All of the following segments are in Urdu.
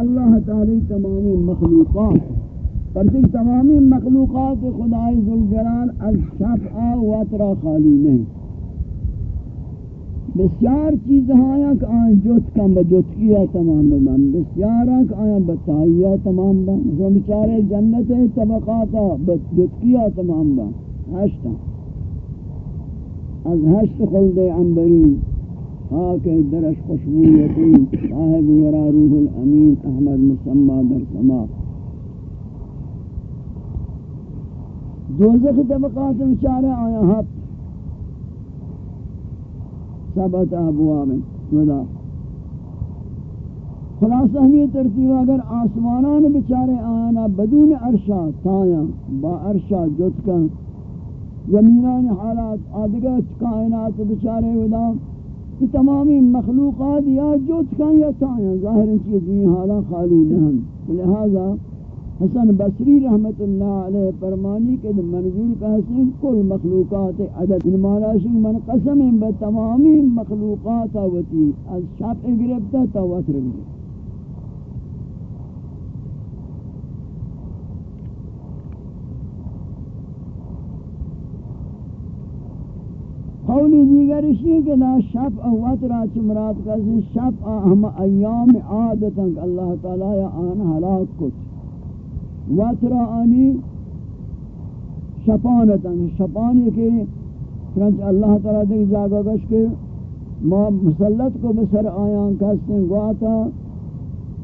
اللہ تعالی تمامی مخلوقات پرچک تمامی مخلوقات خدای ذوالجلال از شفع و وطرا خالی نہیں۔ بسیار چیز آیا کہ آئیں جوت کم بجوت کیا تمام بمن بسیار کہ آیا بتائیا تمام بم مثلا بچارے جنت طبقاتا بجوت کیا تمام بم ہشتا از ہشت خلد عنبرین خاک درش خوشبویتی صاحب ورا روح الامین احمد مسمى در سما. دوزخ طبقات بچارے آیا ہفت سبت ابواب ودا خلاصہ ہمیں ترتیب اگر آسمانان بچارے آنا بدون عرشا تایا با عرشا جتکا زمینان حالات آدھگا کائنات بچارے ودا. کہ تمامی مخلوقات یا جوت جتکا یا تایا ظاہر ان چیز بھی حالا خالی نہیں لہذا حسن بصری رحمت اللہ علیہ فرمانی کے منظور کا حسن کل مخلوقات عدد شنگ من قسم بتمامی مخلوقات آوتی، از شب گرفتا تا وطر گرفتا قولی دیگر اسی کہ نا شب او وطر چمرات کا حسن شب اہم ایام عادتا کہ اللہ تعالی آن حلاک کچھ واترا آنی شپانتا شپانی کے فرنچ اللہ تعالیٰ دیکھ جاگا گش کے ما مسلط کو بسر آیاں کستے گواتا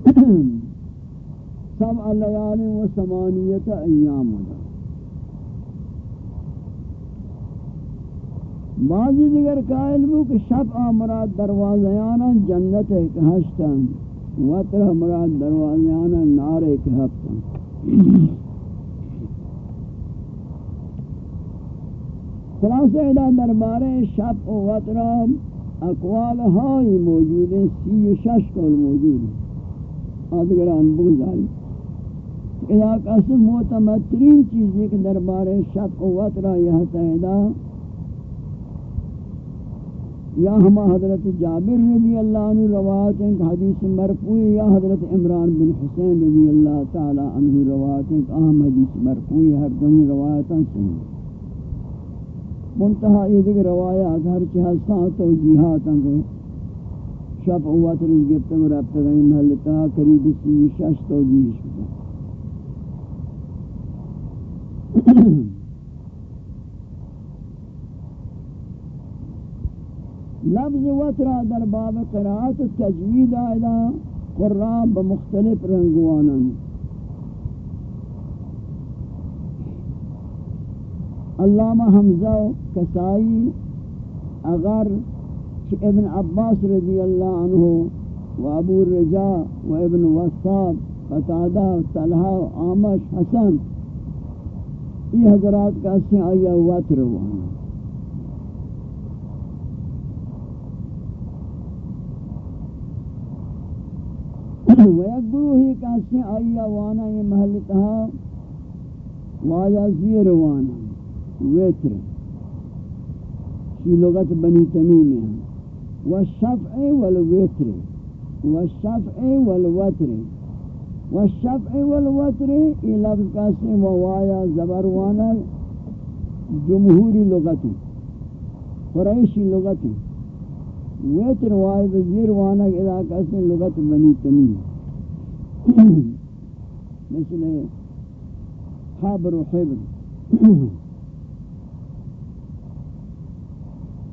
سب لیال و سمانیت ایام دا بعضی دیگر قائل بو کہ شب آمراد دروازیانا جنت ایک ہشتا وطرہ مراد دروازیانا نار ایک ہفتا خلاصہ ادا دربارے شب و وطرام اقوال ہائی موجود ہیں، سی و شش قول موجود ہیں۔ آدھگران بگزاری۔ ادا قسم معتمدترین چیزی کہ دربارے شب و وطرہ یہ تحیدہ یا ہما حضرت جابر رضی اللہ عنہ روایت ہیں کہ حدیث مرفوع یا حضرت عمران بن حسین رضی اللہ تعالی عنہ روایت ہیں کہ اہم حدیث مرفوع ہر دنی روایتاں صحیح منتہا یہ دیکھ روایات، ہر چہستان توجیحات ہیں کہ شب اوات رضی گفتا گو رابطہ گئی محلتا قریب سی شش توجیح شکتا لفظ وطرہ در باب قرآت تجوید آئدہ قرآن بمختلف رنگوانا علامہ حمزہ کسائی اگر ابن عباس رضی اللہ عنہ و ابو الرجا و ابن وصاب قطادہ، طلحہ آمش حسن، یہ حضرات کا سے آیا وطر وانا و گروہی کسی آیا وانا یہ محل تہا وایا زیر وانا، ویتر۔ شی لغت بنی تمیم ہے۔ والشفع والویتر والشفع والوتر۔ والشفع والوتر، یہ لفظ کسی وایا زبر وانا جمہوری لغتی قریشی لغتی ویتر وائی بزیر وانا علاقہ سے لغت بنی تمیم۔ مثل حبر وحبر.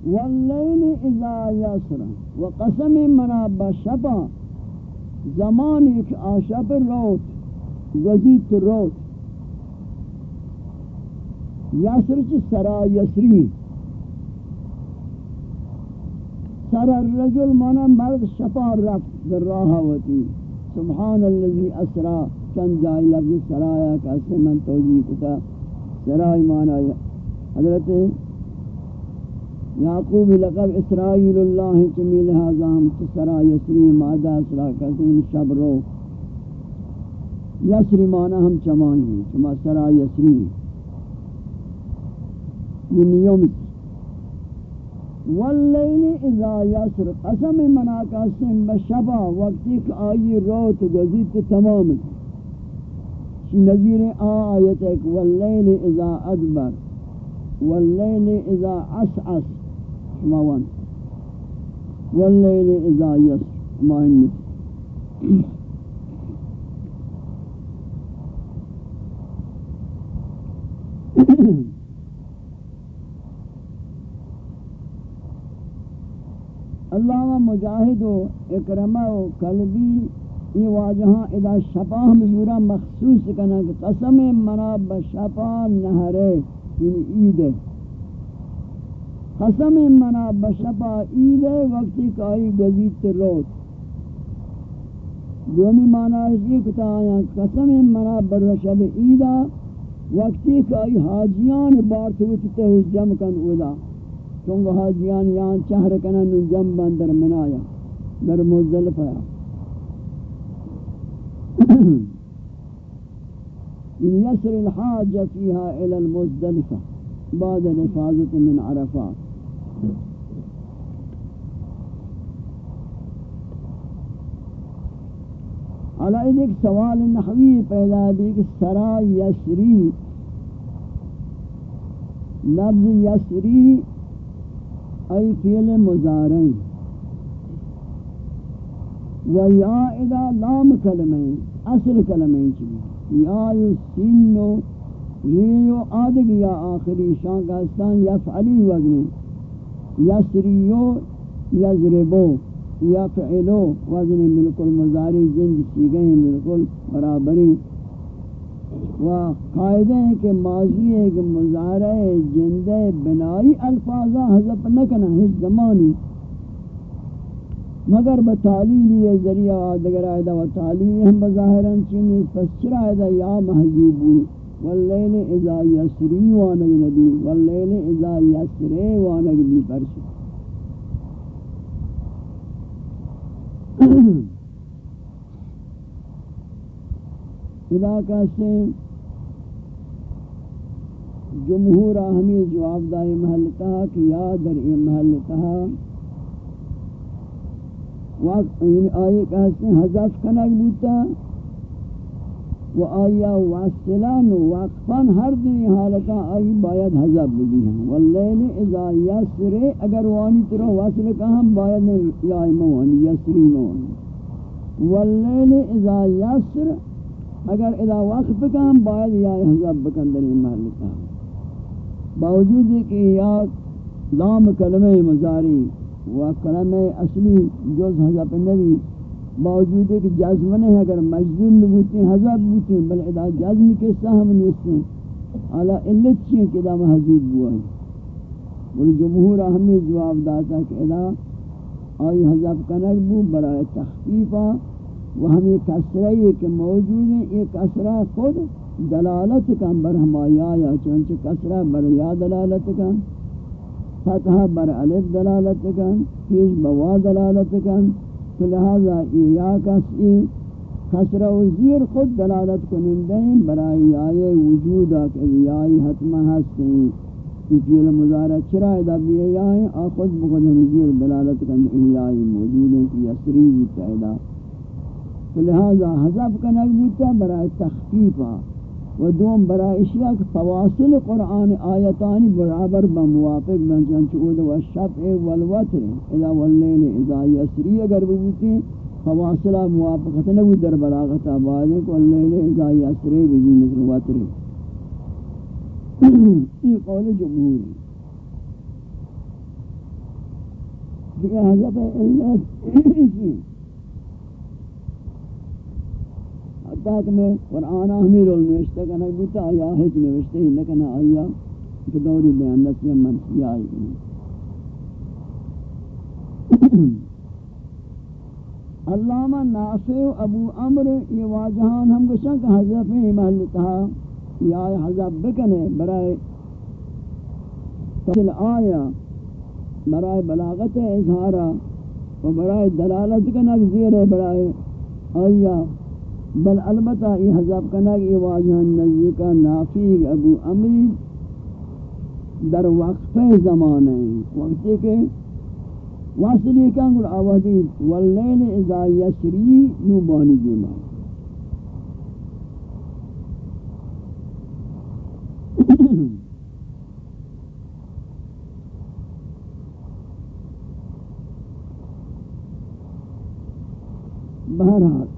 والليل إذا يسر وقسم منا بشبا زمانی که آشب روت گزیت روت یسر چه سرا یسری؟ سر الرجل مانا مرد شپا رفت در راه سبحان الذي اسرا چند جائے لفظ سرایا کا سے من توجیہ کتا، سرائی مانا حضرت یعقوب لقب اسرائیل اللہ چمی لہذا سرا یسری مادہ اسرا کہتے ہیں، شب رو۔ یسری مانا ہم چمائیں چما سرا یسری یہ نیوم یعنی واللیل إذا یسر قسم منا قسم بشبا وقتی کہ آئی روت گزیت تمام شی نظیر آیت ایک واللیل إذا أدبر واللیل إذا عسعس شماوان واللیل إذا یسر ما انت اللہ مجاہد و اکرمہ و قلبی یہ واجہاں ادا شپا ہم ضرورہ مخصوص کنا کہ قسم منا بشپا نہرے یعنی عید ہے۔ قسم منا بشپا عید ہے، وقتی کائی گزیت روت دومی معنی ہے یہ کتا آیا قسم منا برشب عیدہ وقتی کائی حاجیان بارتوت تہش جم کن اولا۔ چونگو حاجیان یہاں چہر کنن جم بندر منایا در مزدلف ہے یسر الحاج فيها إلى المزدلفة بعد الحفاظت من عرفات. علی ایک سوال نحوی پیدا بھی کہ سرا یسری لفظ یسری ای فعل مضارع و یا اذا لام کلمہ اصل کلمہ چی یا یسینو ریو آدگ یا آخری شان کا یفعلی وزن یسریو یزربو یفعلو وزن بالکل مضارع جنس سیگے ہیں بالکل برابری۔ و قائدہ ہے کہ ماضی ہے کہ مزارع جندہ بنائی الفاظہ حضب نہ کنا ہیچ زمانی۔ مگر بتعلیل یہ ذریعہ آدگر آئیدہ و تعلیل ہم بظاہران چینی پس چرا آئیدہ یا محضوبو واللیل اذا یسری وانگ نبی واللیل اذا یسری وانگ بھی پرسو خدا کہتے ہیں جمہور ہمیں جواب دائی محلتہ کہ یا در ای محلتہ وقت آئی کہتے ہیں حضف کنک بوتا و آیا واصلان و وقفان ہر دنی حالتا آئی باید حضب بھی ہیں واللیل اذا یسر اگر وانی ترہ واصل کہاں باید یا ایموانی یسرینون واللیل اذا یسر اگر اذا وقف کام باید یا حضب بکندر محل کام باوجود ہے کہ یا لام کلمہ مزاری و کلمہ اصلی جز حضب نبی، باوجود کہ جزم نہیں ہے اگر مجزوم بوتی حضب بوتی بل اذا جزم کے سہم نیستے علا علت چیئے کہ اذا محضوب ہوا ہے بل جمہور ہمیں جواب داتا کہ اذا آئی حضب کنک بو برای تخفیفہ وہ ہمیں کسرہ کہ موجود ہیں یہ کسرہ خود دلالت کا بر ہمایا یا چونچہ کسرہ بر یا دلالت کا فتح بر علف دلالت کا پیش بوا دلالت کا تو لہذا یا کسی کسرہ و زیر خود دلالت کنندے ہیں برائی آئے وجودہ کہ یائی حتمہ ہستیں کہ فیل مزارہ چرائے دا بھی آئے آخذ بخود ہم زیر دلالت کنندے یائی موجود ہیں کہ یسری بھی تعداد لہذا حذف کا نگبوتا برای تخفیفا و دوم برای اشیاء کہ فواصل قرآن آیتانی برابر بموافق بن چنچود و شفع والوتر اذا واللیل اذا یسری اگر ببوتی فواصلہ موافقت نگو در بلاغت آباد. ہے واللیل اذا یسری بھی مثل وتر. یہ قول جمہور ہے حضرت اللہ حتیٰ کہ میں قرآن ہمیں رول نوشتہ کنا بوتا آیا ہیچ نوشتہ ہی نکنا آیا کہ دوری بیان نسی منسی آئی علامہ نافع و ابو عمر یہ واجہان ہم گوشن کہ حضرت ہی محل کہا یہ آئے حضرت بکنے برائے تفصیل آیا، برائے بلاغت اظہارہ و برائے دلالت کا نگزیر ہے، برائے آیا۔ بل البتہ یہ حضاب کنا کہ واجہ نزدیکا نافی ابو امیر در وقفه زمانه وقتی که واصلی کن گر آوازی، واللیل اذا یسری نوبانی دیما۔ بہرحال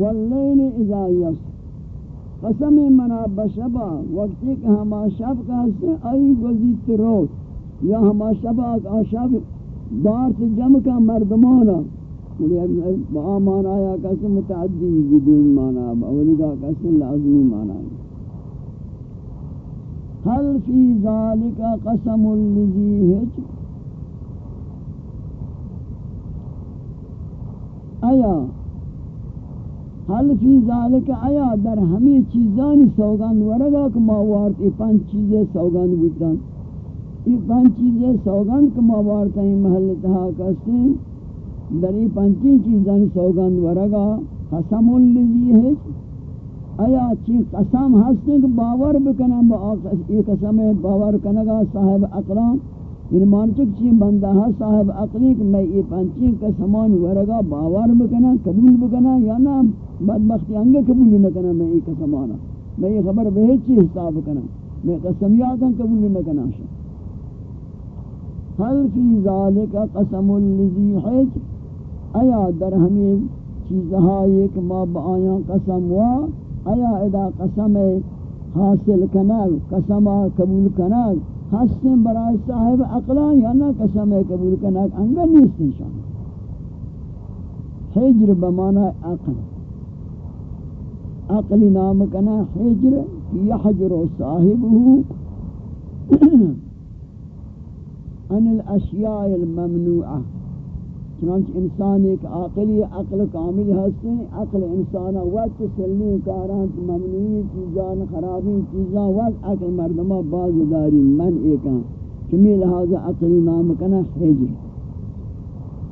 واللیل اذا یسر قسم منا بشبا وقتی کہ ہما شب کا سے آئی گزیت روت یا ہما شبا کا شب دار سے جم کا مردمانا با مانا یا کسی متعدی بدون مانا اولی کا کسی لازمی مانا هل فی ذالک قسم لذی حج؟ آیا حل فی ذالک آیا در ہمی چیزانی سوگند ورگا کہ ما ای پانچ چیزیں سوگند بودتن ای پانچ چیزیں سوگند کہ ما وارتا محل تہا کستے در ای پانچی چیزانی سوگند ورگا قسم اللذی ہے آیا چی قسم ہستے کہ باور بکنن با ای قسم باور کنگا صاحب اقلام یعنی مانچک چین بندہ ہا صاحب عقلی کہ میں یہ پانچین کا سامان ورگا باور بکنا قبول بکنا یا نہ؟ بدبختی انگے قبول نہ کنا میں یہ سمانا میں یہ خبر بہت چی حساب کنا میں قسمیات ہم قبول نہ کنا شا۔ حل فی ذالک قسم اللذی حج۔ ایا در ہمیں چیزہا ایک ما بآیاں قسم وا۔ ایا ادا قسم حاصل کنگ، قسم قبول کنگ۔ ہستیں برای صاحب اقلا یا نہ قسم قبول کنگ، انگا نیستیں شان حجر بمانا عقل۔ عقل نام کنا حجر یحجر صاحبه ان الاشیاء الممنوعہ. چنانچہ انسان ایک عقلی، عقل کامل ہستے عقل انسان وقت سلمی کارانت ممنوعی چیزان، خرابی چیزان، وقت عقل مردمہ باز داری من ایکا چمی لہذا عقلی نام کنا حجر.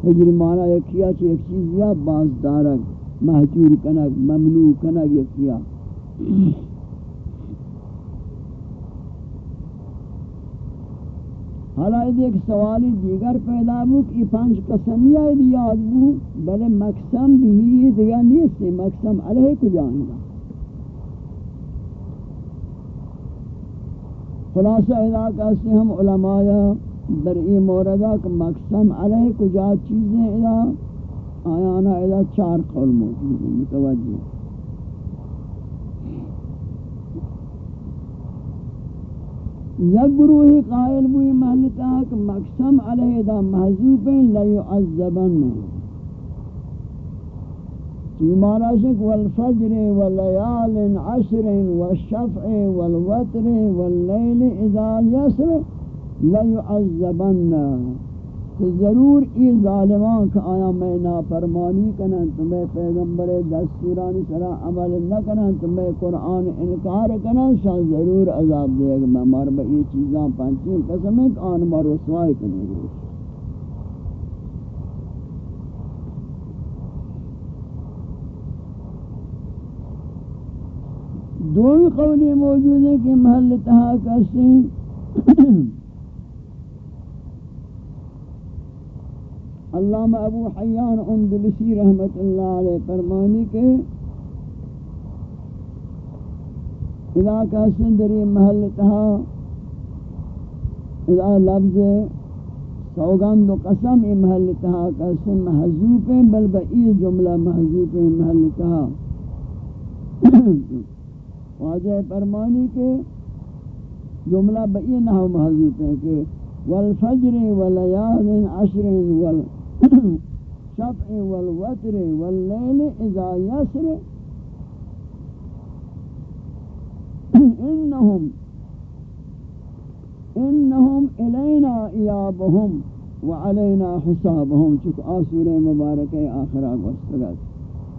حجر معنی ایک کیا چی ایک چیز یا باز دارک محجور کنک ممنوع کنک یہ کیا حالا ایک سوالی دیگر پیدا بو کہ پانچ قسمیہ یاد بو بلے مقسم بھی دیگر نیست. مقسم علیہ کو جانگا خلاصہ علاقہ سے ہم علماء در ای موردہ کہ مقسم علیہ کو جا چیزیں ادا آیانا ادا چار قول موجود ہیں، متوجہ یک گروہی قائل بوئی محلتا کہ مقسم علیہ دا محضوب لیعذبن چی مانا شک والفجر واللیال عشر والشفع والوتر واللیل اذا یسر لیعذبن کہ ضرور ای ظالمان کا آیا میں نافرمانی کنن تمہیں پیغمبر دستورانی سرا عمل نہ کنن تمہیں قرآن انکار کنن شان ضرور عذاب دے گا میں مار با یہ چیزاں پانچین قسم ہے کہ آن مار رسوائی کنن گے دوئی قولی موجود ہے کہ محل تہا کسی علامہ ابو حیان اندلسی رحمت اللہ علیہ فرمانی کے علاقہ سندری محل تہا اذا لفظ سوگند و قسم ای محل تہا قسم محضوب ہیں بل بئی جملہ محضوب ہیں محل تہا واجہ فرمانی کے جملہ بئی نحو محضوب ہیں کہ والفجر ولیال عشر والفجر شفع والوتر والليل اذا يسر. انهم انهم الينا ايابهم وعلينا حسابهم. چک آسور مبارک آخرہ گوستگت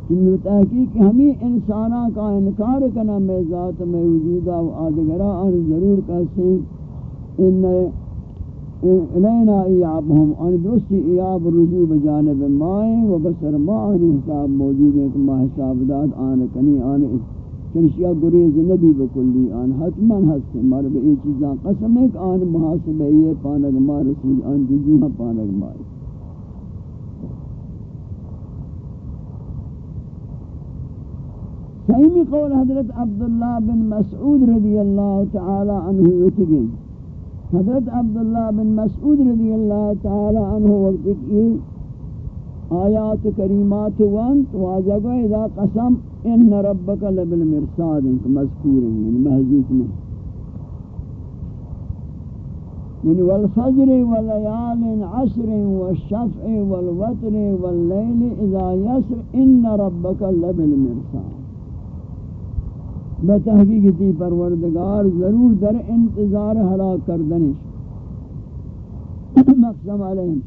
کہ تحقیق ہمیں انسانہ کا انکار کرنا، میں ذات میں وجودہ و آدگرہ اور ضرور کہتے ہیں ان الینا ایابهم ان درستی ایاب رجوع بجانب مائیں و بسر ما حساب موجود ہے کہ ما حساب داد، آن کنی، آن چنشیا گریز نبی بکلی، آن حتما ہستے مر بے یہ چیزاں قسم ہے کہ آن محاسبہ یہ پانک مار رسول آن ججوہاں پانک مار سیمی قول حضرت عبداللہ بن مسعود رضی اللہ تعالی عنہ یتگیں حضرت عبداللہ بن مسعود رضی اللہ تعالی عنہ وقت کی آیات کریمات وانت واجگو اذا قسم ان ربک لبالمرصاد مذکور ہیں یعنی محضوب نہیں۔ یعنی والفجر واللیال عشر والشفع والوتر واللیل اذا یسر ان ربک لبالمرصاد بتحقیق تی پروردگار ضرور در انتظار ہلاک کردنش. مقسم علیہم.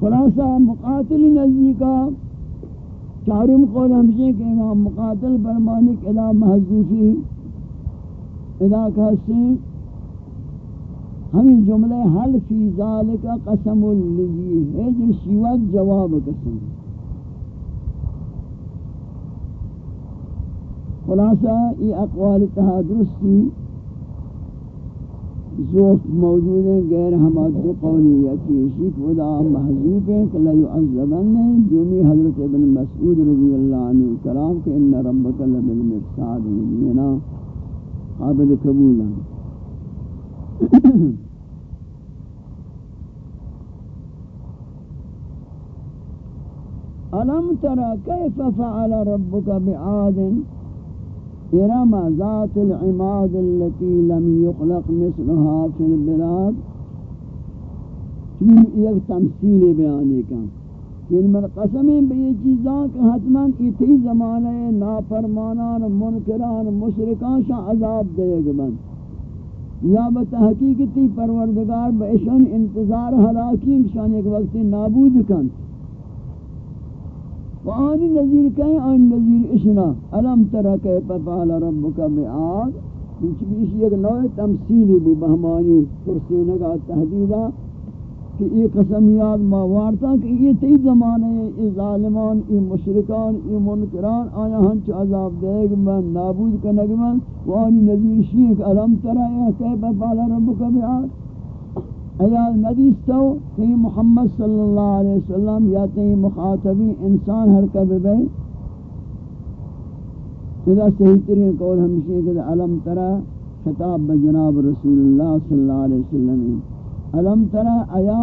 خلاصہ مقاتل نزدی کا چارم قول ہمشے کہ امام مقاتل برمانک ادا محضوفی، ادا کہستے ہمیں جملے حل فی ذالک قسم اللذی ہے جو شیوات جواب قسم. خلاصہ یہ اقوال تہا درستی ذوف موجود ہیں، غیر ہما دو قولی یکی شیف ودا محضوب ہیں کہ لا يعذبن جومی حضرت ابن مسعود رضی اللہ عنہ کرام کہ ان ربک لبالمرصاد یعنی قابل قبول ہیں۔ ألم ترى كيف فعل ربك بعاد؟ إرم ذات العماد التي لم يخلق مثلها في البلاد. چون ایک تمثیل بیانی کا یعنی من قسمیں بے یہ چیزاں کہ حتماً اتی زمانے نافرمانان، منکران، مشرکان شاہ عذاب دے گا بند یا بتحقیقتی پروردگار بے انتظار حلاکی شان ایک وقت نابود کن. وآنی نظیر کہیں، آنی نظیر اشنا. علم ترہ کیف فعل ربک بعاد. کچھ بھی اسی ایک نوع تمثیلی بو بہمانی کرسینگا تحدیدہ کہ یہ قسمیات ماوارتا کہ یہ تی زمانے یہ ظالمان یہ مشرکان یہ منکران آیا ہنچ عذاب دے گا من، نابود کنگ من. وآنی نظیر شیخ علم ترہ کیف فعل ربک بعاد. ایال ندیستو تی محمد صلی اللہ علیہ وسلم یا تی مخاطبی انسان ہر کب بے اذا صحیح ترین قول ہمشی کہ علم ترى خطاب بجناب رسول اللہ صلی اللہ علیہ وسلم علم ترى ایا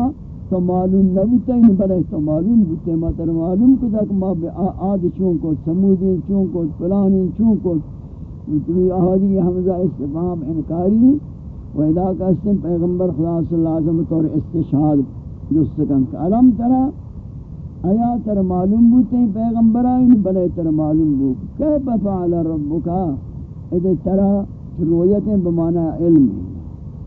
تو معلوم نبوتا ہی بلے تو معلوم بوتے، ما تر معلوم کتا کہ ما آد چون کو سمودین چون کو فلانین چون کو تمی احادی حمزہ استفام انکاری و ادا کا اسم پیغمبر خدا صلی اللہ علیہ وسلم طور استشہاد جس کن کہ علم ترى آیا تر معلوم بوتے ہیں پیغمبر آئین بلے تر معلوم بو۔ کیف فعل ربکا ادھے ترى رویتیں بمانا علم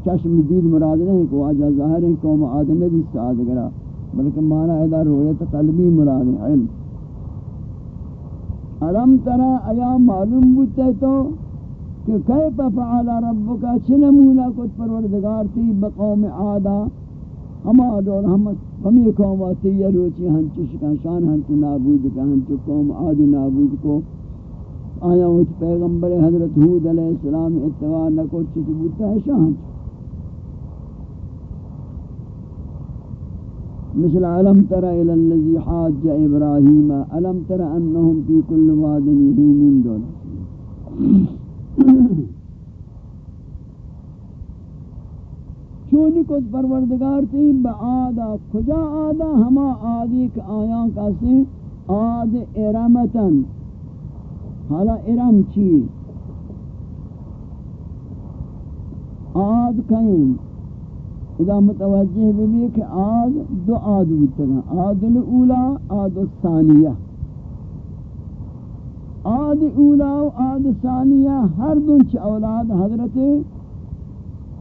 چشم دید مراد نہیں کہ واجہ ظاہر ہے قوم آدم نے بھی سعاد کرا بلکہ مانا ادھا رویت قلبی مراد ہے علم۔ علم ترى آیا معلوم بوتے تو کہ کیف فعل ربک؟ چنمونا کت پروردگار تی بقوم عادا؟ ہما دول ہم ہمی قوم آتی یہ روچی ہنچو شکن شان ہنچو نابود کا ہنچو قوم عادی نابود کو. آیا وچ پیغمبر حضرت حود علیہ السلام اتوار نکو چکو بودتا ہے شان مثل علم تر الى الذي حاج ابراهيم علم تر انهم في كل واد يهيمون دول چونی کو پروردگار تھی با آدا کجا آدا ہما آدی کہ آیاں کسی آد ارمتن حالا ارم چی؟ آد کہیں۔ اذا متوجہ بھی کہ آد دو آد ہوتا ہے آد الاولا آد الثانیہ۔ آد اولا و آد ثانیہ، ہر دن چھ اولاد حضرت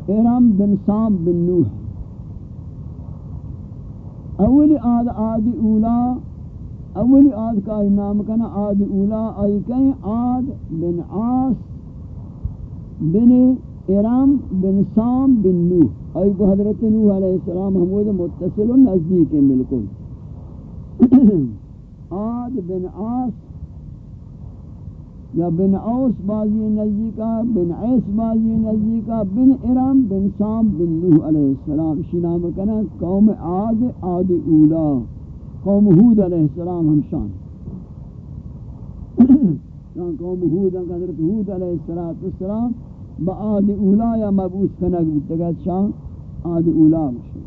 ارم بن سام بن نوح۔ اولی آد آد اولا اولی آد کا نام کنا، آد اولا آئی کہیں آد بن آس بن ارم بن سام بن نوح۔ ای کو حضرت نوح علیہ السلام ہمود متصل و نزدیک ہیں بالکل۔ آد بن آس یا بن اوس بازی نزدیکا بن عیس بازی نزدیکا بن ارم، بن سام، بن نوح علیہ السلام شی نام کنا قوم آد آد اولا، قوم حود علیہ السلام ہم شان۔ قوم حود، حضرت حود علیہ السلام با آد اولا یا مبوس کنگ بودتگت شان آد اولا بشن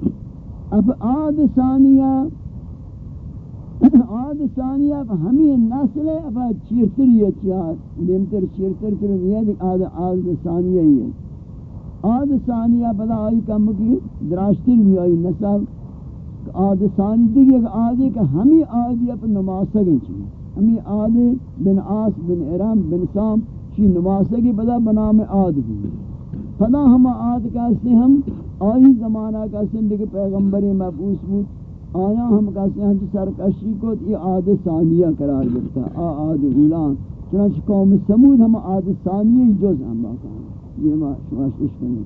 اب آد ثانیہ آد ثانیہ ہمیں نسل ہے اب چیرتری ہے چیار لیمتر چیرتر کرن، یہ دیکھ آد آد ثانیہ ہی ہے۔ آد ثانیہ بدا آئی کم کی، دراشتر بھی آئی نسل۔ آد ثانی دیکھ ایک آدھے کہ ہمیں آدھی اپنے نماسگیں چیئے ہمیں آدھے بن آس، بن ارم، بن سام، چی نماسگی بدا بنام آد بھی۔ فدا ہم آد کہتے ہم آئی زمانہ کہتے ہیں دیکھ پیغمبر مبعوث بود۔ آیا ہم کہتے ہیں سرکشی کو یہ آد ثانیہ قرار دیتا آ، آد غلان چنانچہ قوم سمود ہم آد ثانیہ جز ہم باقا ہیں۔ یہ ما شماشش کرنے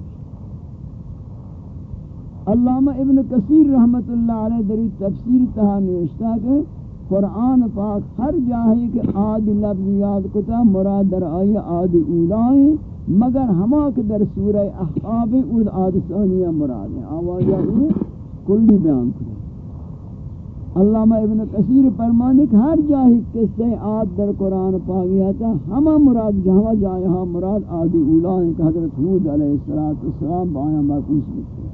علامہ ابن کثیر رحمت اللہ علیہ دری تفسیر تہا نوشتا کہ قرآن پاک ہر جاہی کہ آد لفظ یاد کتا مراد در آئی آد اولائیں مگر ہما کہ در سورہ احقاب اود آد ثانیہ مراد ہیں۔ آوازہ ہوئے کلی بیان کریں۔ علامہ ابن کثیر فرمانے کہ ہر جاہی قصہ آد در قرآن پاگیا تھا ہما مراد جہاں جائے ہاں مراد آد اولائیں کہ حضرت حود علیہ السلام بآیاں باقوس بکتے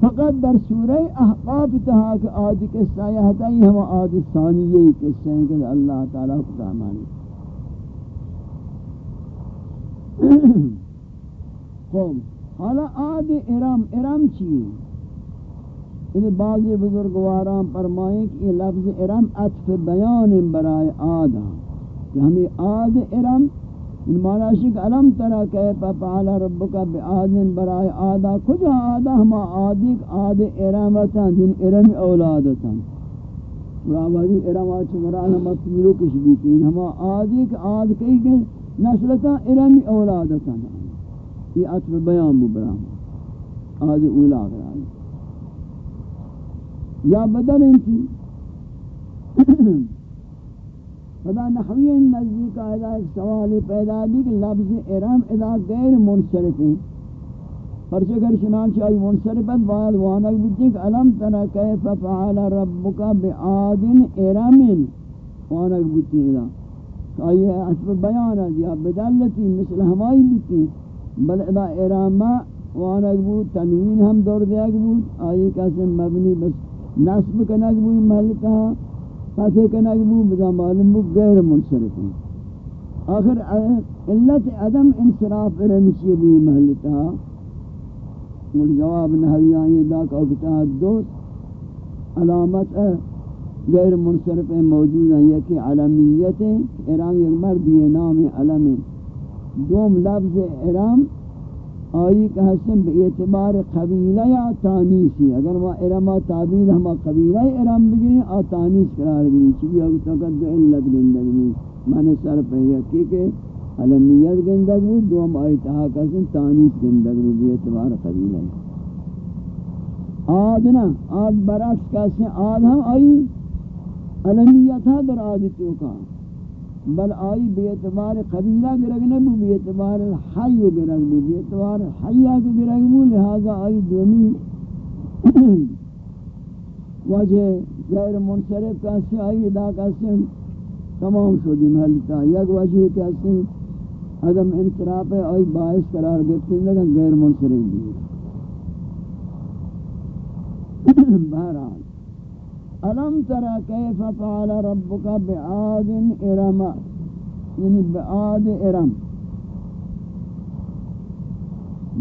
فقط در سورہ احقاب تہا کہ آد قصہ یہ ہتائی ہما آد ثانیہ قصہ ہیں کہ اللہ تعالیٰ کو تعمانی خوب حالا آد ارم ارم چی ان بعضی بزرگواران فرمائیں کہ یہ لفظ ارم عطف بیان برائے آدھا ہاں، کہ ہمیں آد ارم ان معنی شک علم ترا کیف فعل ربک بعاد برائے آدھا کجا آدھا ہما آدھک آد ارمتا جن ارم اولادتا راوی ارمات مران ہما پیرو کش بھی کہ یعنی ہما آدھک آدھ کئی گئے نسلتا ارمی اولادتا یہ عطف بیان بو برام آدھ اولا گرام یا بدل انتی. فدا نحوی نزدیک آئیدہ ایک سوال پیدا دی کہ لفظ ارم ادا غیر منصرف ہیں پرچہ اگر چنانچہ آئی منصرفت باید وانک بودتی کہ علم ترہ کیف فعال ربکا بعاد ارمن وانک بودتی ادا آئیے حسب بیان ہے یا بدلتی مثل ہمائی بیتی بل ادا ارامہ وانک بود، تنوین ہم دور دیگ بود. آئیے کیسے مبنی بس نصب کنک بود ملکہ کیسے کنک بود بدا معلوم بود غیر منصرف ہیں آخر، علت عدم انصراف رمشی بود محلتا اور جواب نحوی آئیے دا کہ اکتا دوست، علامت ہے غیر منصرف موجود ہیں۔ یکی علمیت ارام یک مردی نام علم۔ دوم لفظ ارام آئی کہ حسن بے اعتبار قبیلہ یا تانیسی اگر وہ ارما تعبیل ہما قبیلہ ارام بگری آ تانیس قرار گری چیزی اگر تکد دو علت گندگ بھی من سر پہ یکی کہ علمیت گندگ بود، دوم آئی تہا کسن تانیس گندگ بود، بے اعتبار قبیلہ۔ آد نا، آد برعکس کسن آد ہم آئی علمیت ہے در عادتوں کا بل آئی بے اعتبار قبیلہ گرگ نبو، بے اعتبار حی گرگ بو بے اعتبار حیہ کو گرگ بو لہذا آئی دومی وجہ غیر منصرف کیسے آئی ادا کیسے تمام شدی محلتا یک وجہ کیسے عدم انصراف، آئی باعث قرار گئتے لگا غیر منصرف بھی۔ بہرحال ألم ترى كيف فعل ربك بعاد إرم؟ یعنی بعاد إرم.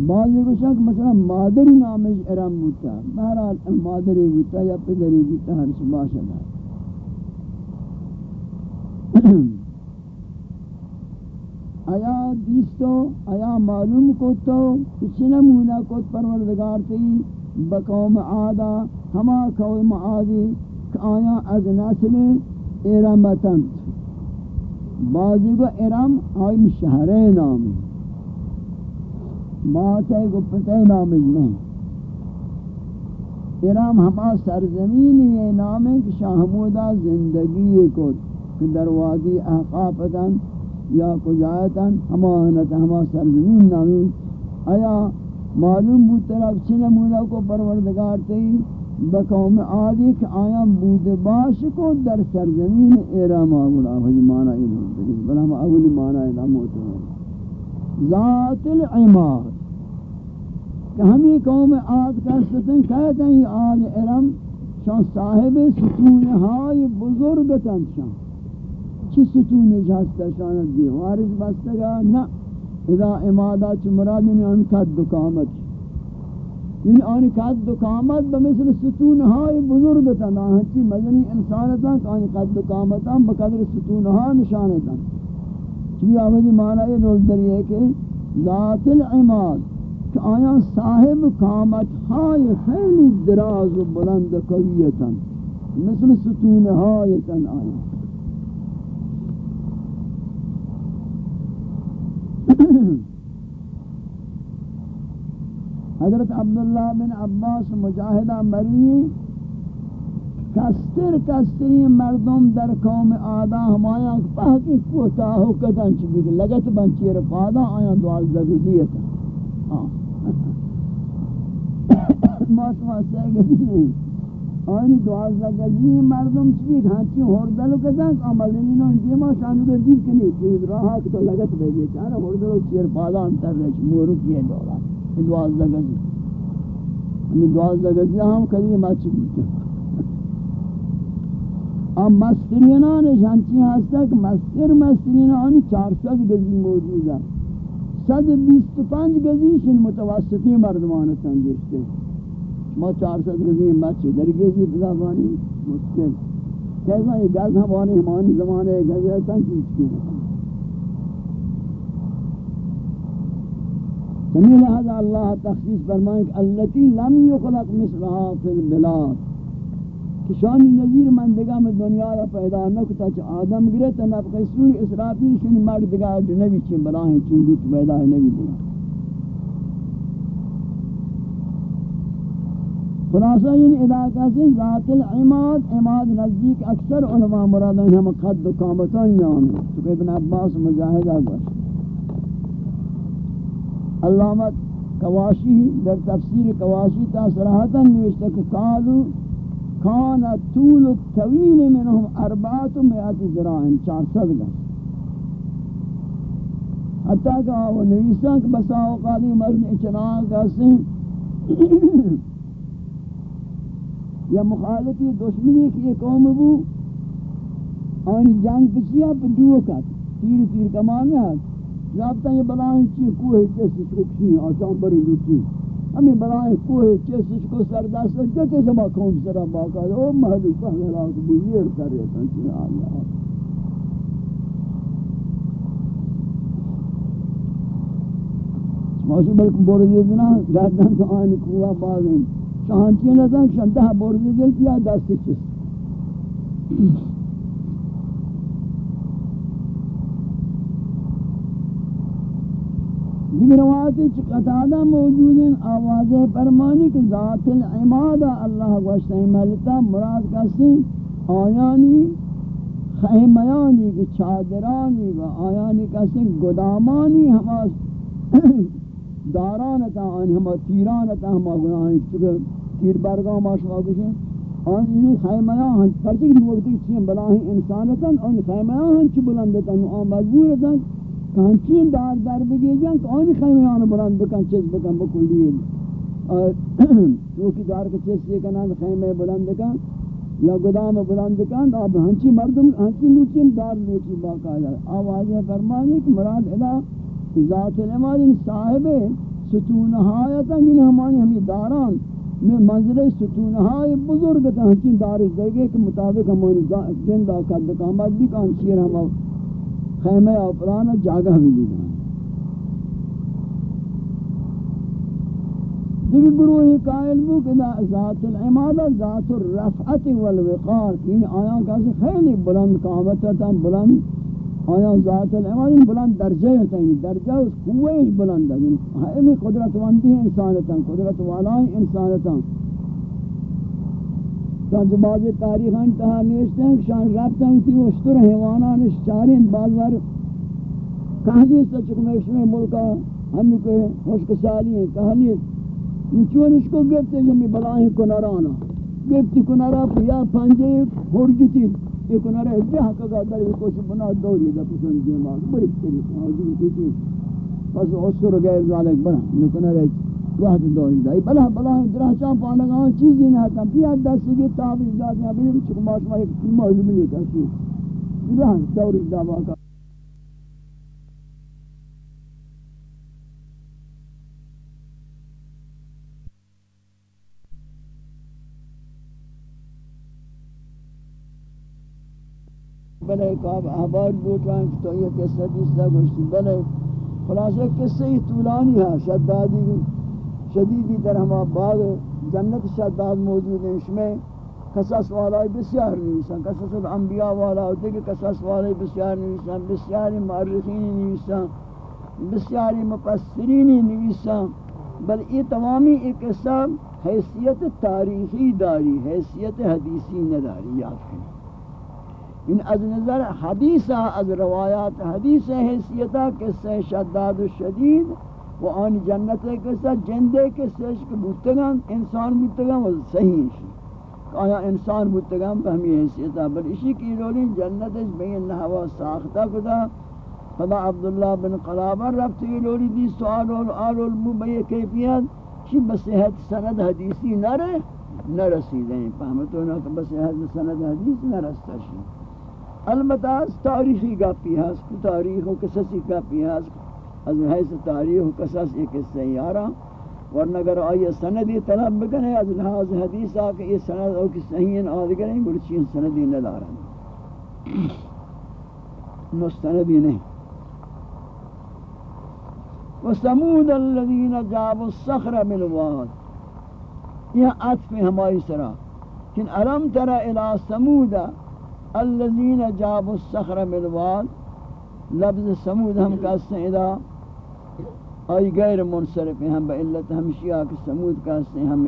بعضی کو شک مثلا مادری نامش ارم بوتا. بہرحال مادری بوتا یا پدری بوتا ہر شبا شدا آیا دیستو آیا معلوم کو تو کچھ نمونہ کو پروردگار تی بقوم عادا ہما قوم عادی آیا از نسل ارمتن بعضی کو ارم آئی شہر نام. بات ہے گپتے نامج نہیں. ارام ہما سرزمین یہ نام ہے کہ شاہمودہ زندگی کو کہ دروازی احقافتاً یا کجایتاً ہما آنتا ہما سرزمین نامی. آیا معلوم بود طرف چھ نمونہ کو پروردگار تی بقوم عادی کہ آیا بود باش کو در سرزمین ارام آگوڑا بھائی معنی انہوں بل ہم اولی معنی ادام ہوتے ہیں ذات العماد کہ ہمیں قوم عاد کا ستن کہتے ہیں آل ارم شان صاحب ستون ہائی بزرگ تن شان چی ستون جہستا شانت دیوارش بستگا نا اذا امادہ چی مراد ان ان کد دکامت ان ان کد دکامت بمثل ستون ہائی بزرگ تن ہنچی مدنی انسانتا کہ ان کد دکامتا بقدر ستون ہائی نشانتا چی آمدی معنی یہ نوز دری کہ ذات العماد کہ آیا صاحب قامت ہائی خیلی دراز و بلند قویتا مثل ستون ہایتا آیا Mm-hmm. حضرت عبداللہ بن عباس مجاہدہ مروی کستر کستری مردم در قوم آدھا ہمایا پہکی کوتا ہو کتن چکی کہ لگت بنچی رفادا آیا دوازدہ گزیتا ہاں۔ ما شما سه گزی آنی دوازده گزی مردم چکی چی گھانچی ہوردلو کسان عملینی نو انتی ما شانو کے دیر کنی چیز راہا کتا لگت بے بیچارا ہوردلو چیر پادا انتر رش مورو کیے دولا۔ دوازده گزی. ہمیں دوازده گزی ہم کلی ما چی بیتا ام مسترینان شانچی ہستا کہ مستر مسترینان چارسد گزی موجود ہے صد بیست پنج گزیشن متوسطی مردمان ما چار ست گزی بچے در گزی بلا بانی مشکل کیسا یہ گز ہم بانی ہمانی زمانے گز ہے سمی لہذا اللہ تخصیص فرمائے کہ اللتی لم یخلق مثلها فی البلاد۔ شان نظیر من دگا میں دنیا را پیدا نہ کتا چ آدم گرے تن اب قیسوی اسرافیل شنی مرد دگا نبی چ بلاہیں چون لوٹ پیدا ہے نبی دگا خلاصہ ان علاقہ سے ذات العماد عماد نزدیک اکثر علماء مراد ہیں ہم قد قامتان نام تو ابن عباس مجاہدہ گوش علامت کواشی در تفسیر کواشی تا صراحتا نوشتا کہ قالو کان طول الطویل منهم اربعات میات ذراعن چار سد گا حتیٰ کہ وہ نویسان کہ بسا اوقاتی مرد اچنان کہتے ہیں یا مخالفی دشمنی کی ایک قوم بو آنی جنگ پچیا پہ دو کت تیر تیر کمان ہے رابطہ یہ بلائیں چیئے کوئی جیسے چکشی آسان بری لوٹی۔ ہمیں بلائیں کوئی چیسش کو سردست جتے جمع قوم سرا باقا ہے او محلو کہ ہلاک بویر کر رہے تھا چیئے آیا۔ ماشی بلکہ بوردی دنا گردن تو آنی کوہ بازیں شانچی نظام شانتہ بوردی دل پیا دستی چیز دیگر روایتی چی قطادہ موجود ہیں، آواز فرمانی کہ ذات العمادہ اللہ گوشتہ ملتا مراد کسی آیانی خیمیانی کی چادرانی و آیانی کسی گدامانی ہما دارانتا، آنی ہما تیرانتا، ہما گناہی چکہ تیر برگاہ ما شما کشیں آنی یعنی خیمیان ہن پرچک نوکتی چیم بلاہی انسانتا آنی خیمیان ہن چی بلندتا آن مجبورتا کانچین دار در بگی جان کہ آنی خیمیان بلند بکن چیز بکن بکلی چوکی دار کے چیز یہ کنان خیمے بلند بکن یا گدام بلند بکن اب ہنچی مردم ہنچی لوچین دار لوچی باقاعدہ آواز فرمانی کہ مراد ادا ذات العماد صاحب ستونہایتا گن ہمانی ہمیں داران میں منزل ستونہائی بزرگ تا ہنچین دارش دے گے کہ مطابق ہمانی جندہ کد کامت بھی کان شیر ہمیں خیمہ اپرانا جاگہ بھی دینا دیکھ گروہی قائل بو کہ ذات العمادہ، ذات الرفعت والوقار، کہ ان آیان کہا سے خیلی بلند قامتا بلند آیا ذات العماد یعنی بلند درجہ ہوتا ہے یعنی درجہ اس قوش بلند ہے یعنی قدرت واندی ہیں انسانتا قدرت والا والائیں انسانتا چانچہ بعض تاریخان تہا نوشتے ہیں شان رابطہ ہوتی ہے اشتر حیوانان چارین بعض بار کہانی سے چکم اشمع ملکا ہم کو خوشک سالی ہیں، کہانی چون اس کو گفتے جمی بلائیں کنارانا گفتی کنارا پیا پانجے ہورجتی یہ کنارا جہاں کا در کوش بنا دوری دا پسند دیما بڑی تیری حاضر کیتی پس اسر غیر ذالک بنا نکنارا وحد دوش دائی بلا بلا درہ چاہ پانگان چیزی نہیں ہتا کیا دست کی تعبیر داد یا بھی چکما شما ایک فلم علم نہیں کرتی درہ دوری دعوا کا بلے کاب احبار بوٹان تو یہ قصہ دیستا گوشتی بلے خلاصہ قصہ ہی طولانی ہے شدادی شدیدی در ہما باغ جنت شداد موجود ہیں، اس میں قصص والا بسیار نویسان قصص الانبیاء والا ہوتے کہ قصص والا بسیار نویسان بسیار معرخین نویسان بسیار مپسرین نویسان بل یہ تمامی ایک قصہ حیثیت تاریخی داری، حیثیت حدیثی نداری یاد کریں۔ ان از نظر حدیث از روایات حدیث حیثیتا قصہ شداد و شدید و آن جنت قصہ جندے قصہ کہ بوتگان انسان بوتگان و صحیح ہے۔ آیا انسان بوتگان بہمی حیثیتا بل اسی کی رولی جنت بین نحوہ ساختہ کدا خدا عبداللہ بن قلابہ رفتی رولی دی سوال و آل المبئی کیفیت چی بصحت سند حدیثی نہ رہے نہ رسیدیں فہمتو نا کہ بصحت سند حدیث نہ رستا شید البتہ تاریخی گپی ہے اس تاریخ و قصصی گپی ہے از حیث تاریخ و قصص ایک سیارہ ورنہ اگر آئی سندی طلب بکنے از لحاظ حدیث آکے یہ سند او کی صحیحین آدھگریں گرچین سندی ندارن۔ مستندی نہیں۔ وَسَمُودَ الَّذِينَ جَابُوا الصَّخْرَ مِلْوَادِ یہ عطف ہماری سرا کن ارم ترى الى سمودہ الذين جابوا الصخر بالواد لفظ سمود ہم کہتے ہیں ادا ای غیر منصرف ہیں با علت ہمشیہ کہ سمود کہتے ہیں ہم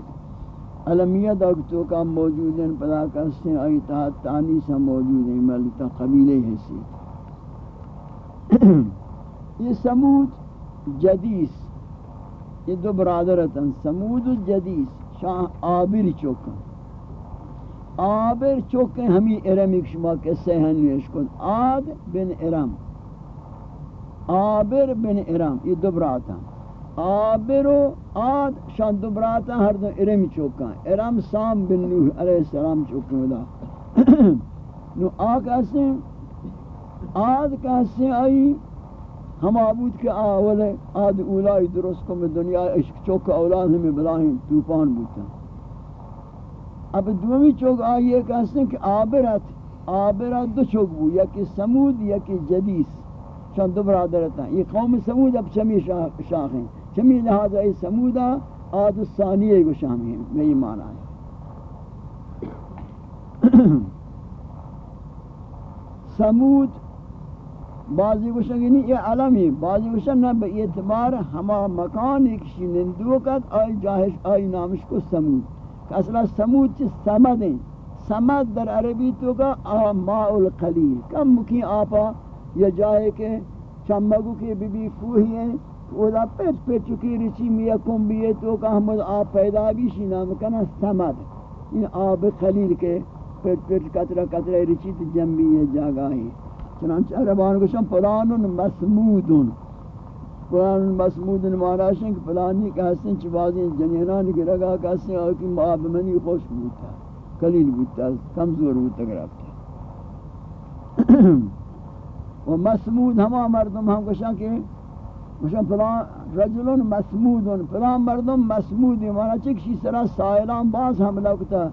علمیت اگتو کا موجود ہیں، پدا کہتے ہیں ای تحت تانیس ہم موجود ہیں ملتا قبیلے حیثی یہ سمود جدیس، یہ دو برادرتاں سمود جدیس، شاہ آبر چوکاں۔ آبر چوکیں ہمیں ارم ایک شما کسے ہیں نویش کن آد بن ارم۔ آبر بن ارم، یہ دو براتا آبر و آد شان دو براتا ہر دو ارم چوکاں۔ ارم سام بن نوح علیہ السلام چوکاں دا۔ نو آ کہتے ہیں، آد کہتے ہیں، آئی ہم آبود کے آول آد اولائی درست کو میں دنیا عشق چوک اولاد ہمیں بلاہیں توپان بوتا اب دومی چوک آئیے کہتے ہیں کہ آبرت آبرت دو چوک بو یا کہ سمود یا کہ جدیس۔ شان دو برادرتا یہ قوم سمود اب چمی شاخ ہیں چمی لہذا یہ سمودا آد الثانیہ کو شامی ہیں. میں یہ معنی ہے. سمود بعضی گوشن یعنی یہ علمی بعضی گوشن نہ بے اعتبار ہما مکان ایک شنندو کت، آئی جاہش، آئی نامش کو سمود. اصلا سمود چی سمد ہیں؟ سمد در عربی تو کا ماء القلیل. کم مکی آپا یا جائے کہ چمگو کی بی بی کوہی ہیں وہ دا پیٹ پیٹ چکی رچی میا کم بیئے تو کا ہم آپ پیدا بھی شی نام کنا سمد۔ یہ آب قلیل کے پیٹ پیٹ کترہ کترہ رچی تی جنبی ہے جاگاہی چنانچہ عربان کو شم پلانن مسمودن قرآن مسمود نماراشن کہ فلانی کہستن چبازی جنینان کی رگا کہستن اور کی معاب منی خوش بودتا کلیل بودتا کمزور بودتا گرفتا۔ و مسمود ہما مردم ہم کشن کہ کشن فلان رجلون مسمودن، فلان مردم مسمودی، مانا چکشی سرا سائلان باز حملہ کتا.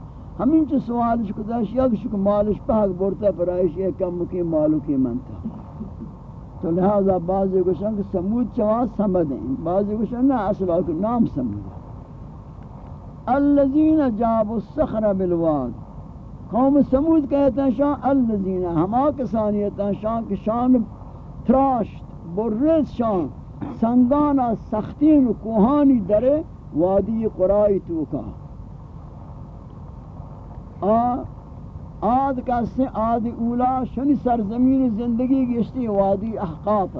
ہمین چو سوالش کتا شیعہ کشک مالش پاک بورتا پرائش ایک کم مکی مالو کی منتا. تو لہذا بعضی گوشن کہ سمود چوا سمد بعضی گوشن نا اصل آکر نام سمود الذین جابوا الصخر بالواد قوم سمود کہتے ہیں شان الذین ہما کسانیتا شان کہ شان تراشت، برز شان، سنگانا، سختین و کوہانی در وادی قرائی توکا آد کسی آد اولا شنی سرزمین زندگی گشتی وادی احقاف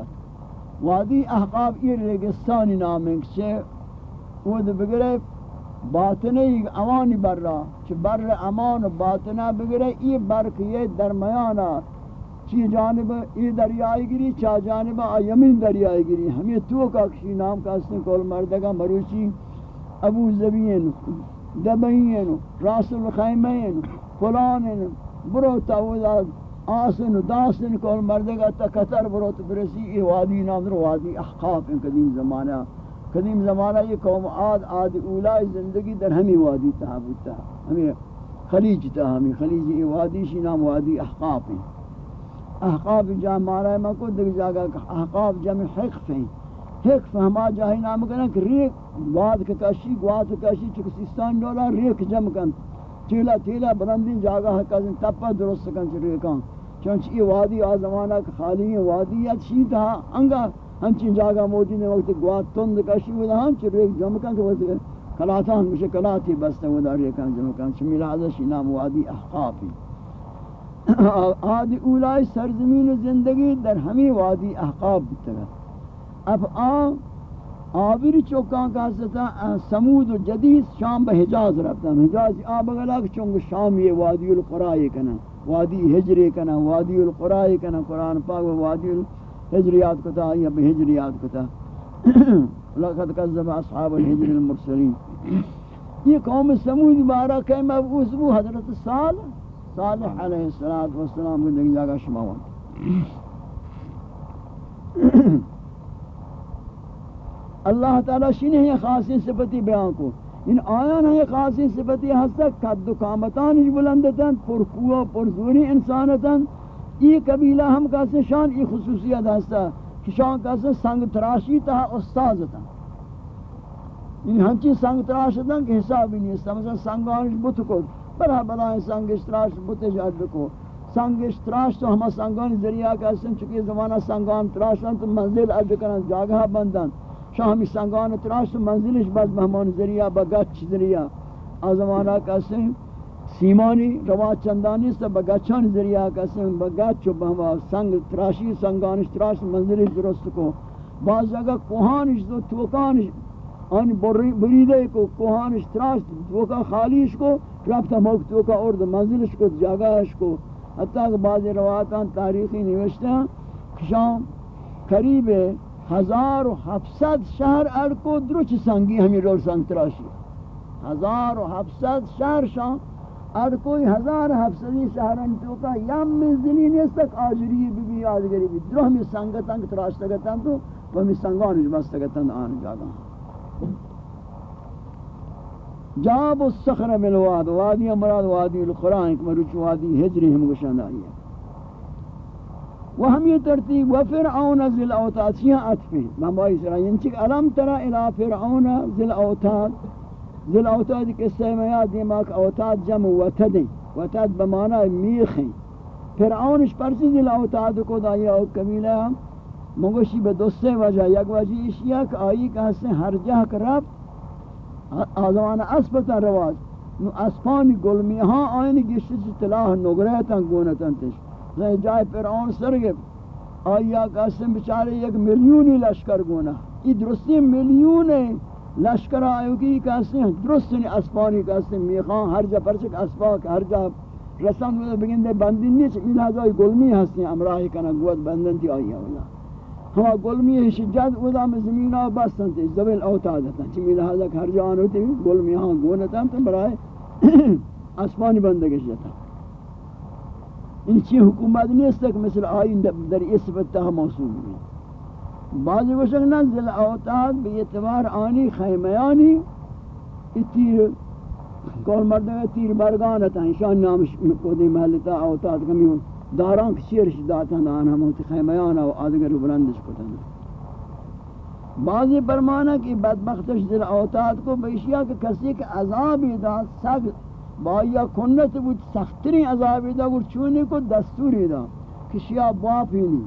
وادی احقاف یہ ریگستانی نامنگ چھے وہ دو بگرے باطنی اوانی بر را چھ بر امان و باطنہ بگرے یہ برک یہ درمیانا چی جانب؟ ای دریائی گری چا جانب؟ آیمین دریائی گری ہمیں تو کشی نام کا کول مردگا مروچی ابو زبین دبین راس الخیمین فلان برو تاودا آسن و داسن کول مردگا تا قطر برو تو برسی. ای وادی نام در وادی احقاف قدیم زمانہ قدیم زمانہ یہ قوم آد آد اولائی زندگی در ہمی وادی تحبوتا ہمیں خلیج تا ہمیں خلیج ای وادی شی نام وادی احقاف ہیں۔ احقاف جا مارا ہے مکو دیکھ جاگا احقاف جمع حقف ہیں۔ حقف ہما جاہی نام کنا کہ ریک واد کے کشی، گواد کشی چکہ سیستان جولا ریک جمع کن۔ تیلا تیلا بلندی جاگا ہے، کزن تپا درست کن چھ ریکان۔ چونچہ یہ وادی آزمانہ خالی وادی یا چھی تھا انگا ہنچین جاگا موجود ہے وقت گواد تند کشی ہوتا ہم ریک جمع کن کہ وقت کلاتان مجھے کلاتی بستے ہوتا ریکان جمع کن چھ نام وادی احقافی آدی اولای سرزمین زندگی در ہمی وادی احقاب بتگا اب آن آبیر چوکان کا ستا سمود و جدید شام با حجاز رفتا حجاز آب اگلا کہ چونگ شام یہ وادی القرائی کنا وادی حجری کنا وادی القرائی کنا قرآن پاک وادی و وادی الحجریات کتا یا بحجریات کتا۔ لقد قذب اصحاب الحجر المرسلین۔ یہ قوم سمود بارا کہ مبعوث بو حضرت صالح صالح علیہ السلام والسلام کو دیکھ جاگا شماوان اللہ تعالی شنہ یہ خاصی صفتی بیان کو۔ ان آیان ہے خاصی صفتی ہستا قد و قامتان اج بلندتاں، پر قوہ، پر زوری انسانتاں۔ یہ قبیلہ ہم کہتے شان، یہ خصوصیت ہستا کہ شان کہتے ہیں سنگ تراشی تا استازتاں ان یعنی ہنچی سنگ تراشتاں کہ حساب ہی نہیں ہے مثلا سنگانش بت کو برا برا سنگش تراش بوتے جاد کو۔ سنگش تراش تو ہم سنگان ذریعہ کا سن چکی زمانہ سنگان تراش تو منزل اج کرن جگہ بندن۔ شامی سنگان تراش تو منزلش بعد مہمان ذریعہ، بگچ ذریعہ۔ ا زمانہ کا سن سیمانی روا چندانی سے بگچان ذریعہ کا سن بگچ و بہما سنگ تراشی سنگان تراش منزل درست کو بعض جگہ کوہانش تو توکانش ان بریدے کو کوہان اشتراش وہ کا خالیش کو رابطہ موقتوں کا ارد منزلش کو جاگاش کو حتیٰ کہ بعض روایتان تاریخی نوشتے ہیں شام قریب ہزار و ہفصد شہر ارکو درچ سنگی ہمیں رول سنگ تراشی ہزار و ہفصد شہر شام ارکوی ہزار ہفصدی شہران تو کا یم میں زلی نیستک، آجری بی بی آدگری بی. درہ ہمیں سنگتاں تراشتا گتا تو وہ ہمیں سنگانش بستا گتا آن جاگاں جاب الصخر بالواد وادی مراد وادی القرآن کہ مروچ وادی ہجری ہم گشان آئی ہے. و ہم یہ ترتیب، و فرعون ذل اوتاد، شیعہ عطفی مبائی سرائن ینچک یعنی علم ترى الى فرعون ذل اوتاد. ذل اوتاد قصہ میں یاد دیماک اوتاد جمع وتد وتد بمانا میخ فرعونش پرسی ذل اوتاد کو دائی او قبیلہ مگوشی به دوسته وجه. یک وجه ایشیا که آیی که هسته هر جه که رفت. آزمان اسبتا رواج. نو اسپانی گلمی ها آینی گشتی چی تلاح نگریتن گونتن تش. زی جای فرعون سرگب آیا که هسته بچاره یک ملیونی لشکر گونا ای درستی میلیون لشکر آئیو کی که هسته درستی اسپانی که هسته می‌خوان هر جا پرچک اسپاک هر جا رسان بگنده بندی نیست. این هزای گلمی هستی امراهی کنه گوت بندن تی آئی اولا ہوا گلمی ہے شجاد ادا میں زمین آ بستن تے زبل اوتا دیتا چمی لہذا ہر جان ہوتی گلمی ہاں گونتا تو برائے اسمانی بندگش جاتا ان چی حکومت نہیں اس تک مثل آئین در اس صفتہ موصول ہے بعضی وشک نزل اوتاد بی اعتبار آنی خیمیانی تیر کول مردہ تیر برگانتا انشان نامش کودی محلتا اوتاد کمی داران کی چیرش داتن آن ہم خیمیان و آدگر بلندش کتن. بعضی برمانا کی بدبختش در اوتاد کو بیشیا کہ کسی کے عذابی دا سگ با یا کنت بود سختری عذابی دا گر چونی کو دستوری دا کشیا باپی نی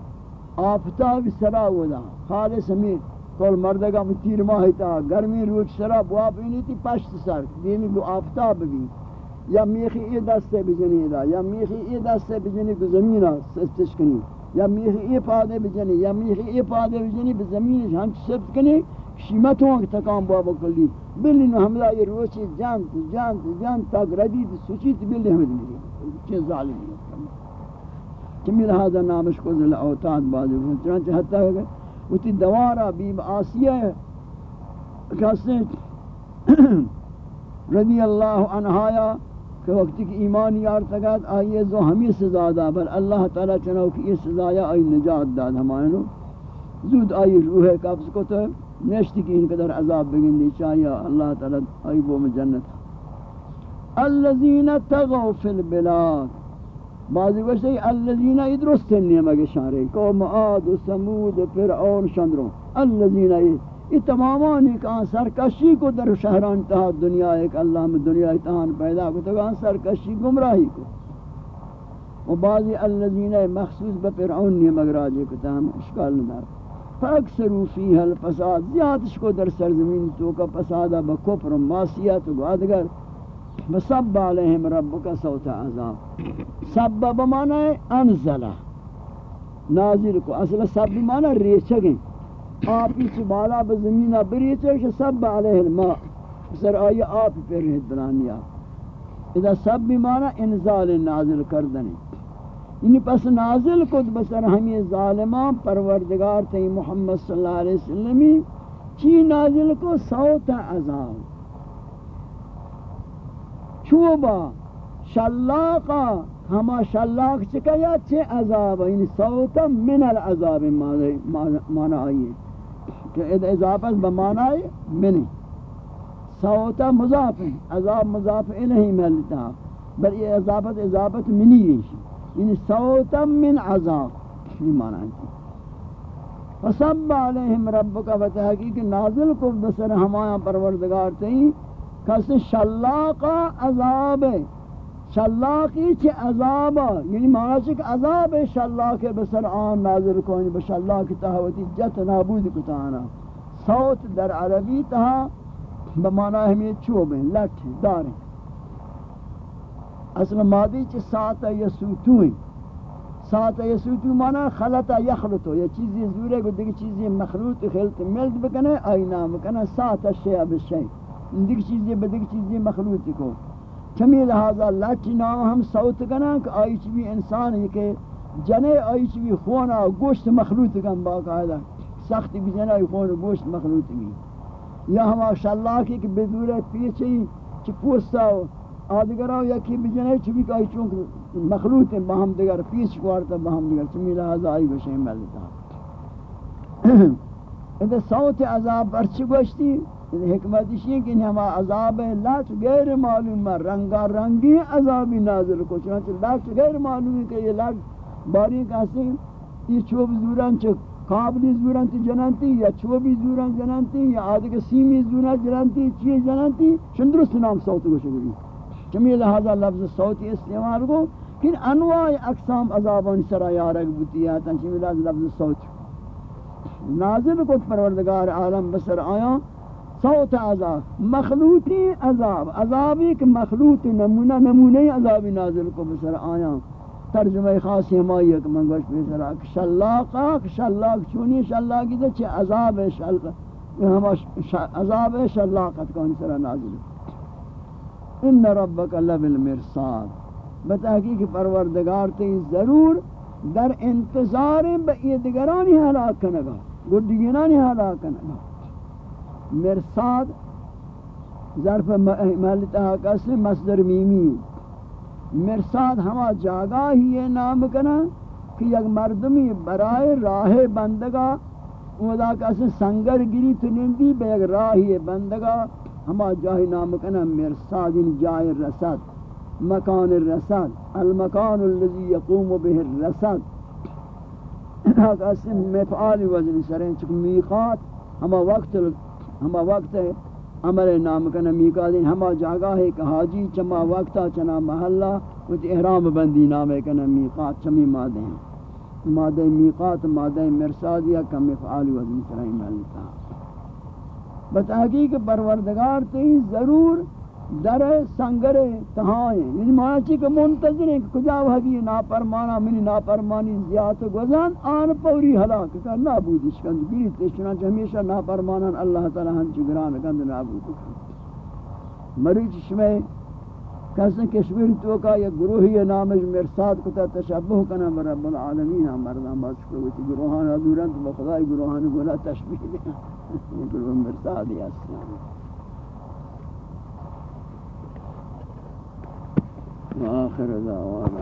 آفتاب سرا ودا خالص ہمیں کول مردگا تیر ماہی تا، گرمی روچ سرا بواب اینی تی پشت سر، دینی بو آفتاب بھی، یا میخی ای دستے بجنی دا، یا میخی ای دستے بجنی کو زمینہ سستش کنی، یا میخی ای پادے بجنی یا میخی ای پادے بجنی بزمینش ہنچ سرد کنی شیمت شیمتوں کے تکام بابا کلی، بلی نو حملہ یہ روچی جانت جانت جانت تاک ردید سوچیت بلی حمد ملی چیز ظالمی چمی لہذا نامش کو ذل اوتاد بازو چنانچہ حتی ہو گئے وہ تی دوارا بیب آسیہ کہتے رضی اللہ عنہایا کہ وقتی کہ ایمان یار تگاد آئیے زو ہمیں سزا دا بل اللہ تعالی چنو کہ یہ سزا یا آئی نجات داد ہمائنو زود آئی روح قبض کو تو نشتی کہ ان قدر عذاب بگن دی چاہیے اللہ تعالی آئی بوم جنت۔ الذین تغوا فی البلاد۔ بعضی وشتی الذین ادرست نہیں مگے شارے قوم عاد و سمود و فرعون شندروں الذین یہ تمامان ایک آن سرکشی کو در شہران تہا دنیا ایک اللہ میں دنیا اتحان پیدا کو تو آن سرکشی گمراہی کو. و بعضی الذین مخصوص بفرعون نہیں مگر آجے کو تہا اشکال ندار فاکثروا فیها الفساد، زیادش کو در سرزمین تو کا فسادہ بکفر و معصیت و ادگر بسب علیہم ربک صوت عذاب. سب بمعنی انزلہ. نازل کو اصل سب بمعنی ریچگیں آپی چی بالا بزمینہ بریچے کہ سب علیہ الماء. سر آئی آپ پر رہت بلانیا اذا سب بمعنی انزال نازل کردنی یعنی پس نازل کد بسر ہمیں ظالمان پروردگار تی محمد صلی اللہ علیہ وسلم چی نازل کو صوت عذاب. چوبا، شلاقا، ہما شلاق چکا یا چھ عذاب یعنی صوت من العذاب معنی آئیے کہ اضافت بمعنی منی۔ صوت مضاف عذاب مضاف الیہ ملتا۔ بل یہ اضافت اضافت منی ہے۔ یعنی صوت من عذاب۔ یہ معنی ہے۔ فصب علیہم ربک و تحقیق نازل کو بسر ہمایا پروردگار تھی کس شلاقا عذاب شلاقی چھ عذابا یعنی معنی چھ کہ عذاب شلاق بسر آن نازل کوئی بشلاق تہوتی جت نابود کتانا۔ صوت در عربی تہا بمعنی ہمیں چوبیں لٹ داریں اصل مادی چھ سات یسوتویں سات یسوتو معنی خلط یخلطو یا چیزی زورے کو دیکھ چیزی مخلوط خلط ملت بکنے آئی نام بکنے سات شیع بشیع دیکھ چیزی بدیکھ چیزی مخلوط کو۔ چمی لہذا لچ نام ہم صوت کنا کہ آئی چوی انسان ہے کہ جنے آئی چوی خونا گوشت مخلوط کن باقاعدہ۔ سخت بھی جنے آئی خون گوشت مخلوط بھی۔ یا ہما شلاکی کہ بدور پیچی چی پوستا آدگرہ یا کی بجنے چوی کہ آئی چونک مخلوط ہیں باہم دگر پیچ کوارتا، باہم دگر چمی لہذا آئی گوشیں ملتا۔ اذا صوت عذاب پرچی گوشتی حکمت ہے کہ ہما عذاب لات غیر معلوم ہے رنگا رنگی عذابی نازل کو چنانچہ لات غیر معلوم ہے کہ یہ لات باری کہتے ہیں یہ چوب زوران چھ، قابلی زوران تی جنانتی یا چوبی زوران جنانتی یا آدھے سیمی زوران جنانتی چیز جنانتی چندرست نام صوت کو شکری چمی لہذا لفظ صوتی استعمال کو کہ انواع اقسام عذابان سرا یارک بوتی ہے چمی لفظ صوت۔ نازل کو پروردگار عالم بسر آیا صوت عذاب، مخلوطی عذاب عذابی کہ مخلوط نمونہ نمونہ عذابی نازل کو بسر آیا۔ ترجمہ خاصی ہمائی ہے کہ من گوش بسر آیا۔ شلاقا شلاق چونی شلاقی دے چھے عذاب شلاق۔ عذاب شلاقت کو انسرا نازل۔ ان ربک لب المرصاد بتحقیق پروردگار تی ضرور در انتظار با ایدگرانی حلاک کنگا گردگینانی حلاک کنگا۔ مرصاد، ظرف محلتہ کسی مصدر میمی. مرصاد ہما جاگا ہی یہ نام کنا کہ یک مردمی برائے راہ بندگا ودا کسی سنگر گری تنندی بے یک راہ بندگا. ہما جاہی نام کنا مرصاد یعنی ان جائے رسد، مکان الرسد المکان الذي يقوم به الرسد. کسی مفعال وزن سرین، چکم میقات ہما وقت ہما وقت ہے عمر نام کا نمی کا دین ہما جاگا ہے کہ حاجی چما وقتا چنا محلہ، کچھ احرام بندی نام کا نمی قات، چمی مادے ہیں۔ مادہ میقات مادہ مرساد یا کم افعال وزن سرائی ملتا بتحقیق پروردگار تھی ضرور در سنگر تہائیں یعنی ماچی کہ منتظر ہیں کہ کجا وحدی ناپرمانا منی ناپرمانی زیادت گزان، آن پوری حلاک کہ نابود اشکند گیری تشنانچہ ہمیشہ ناپرمانا اللہ تعالی ہنچ گران کند نابود مریچ شمیں کسی کشمیر تو کا یہ گروہی نامش مرساد کتا تشبہ کنا برب العالمین ہم مردان بات شکر ہوتی گروہان حضوران تو بخدای گروہان گولا تشبیح دیا۔ گروہ مرساد یا وآخر دعوانا.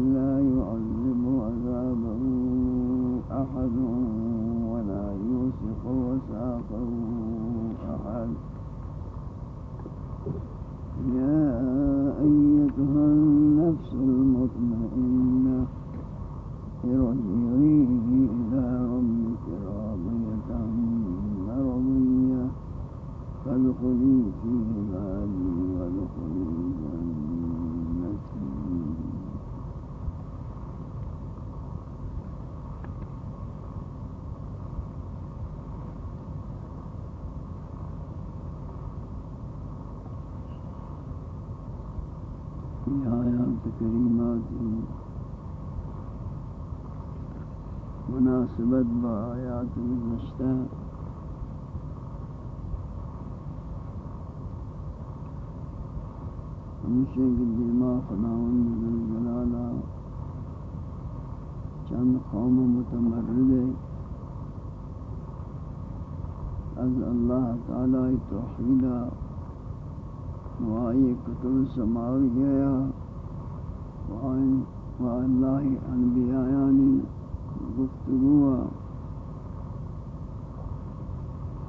ساقه أحد يا أيتها النفس کریمات مناسبت با آیات گزشتہ ہمیشہ کی دیما خداوند جلالا چند قوم متمرد از اللہ تعالی توحیدہ وآئی کتب سماوی گیا. واللہ انبیائیانی گفتگو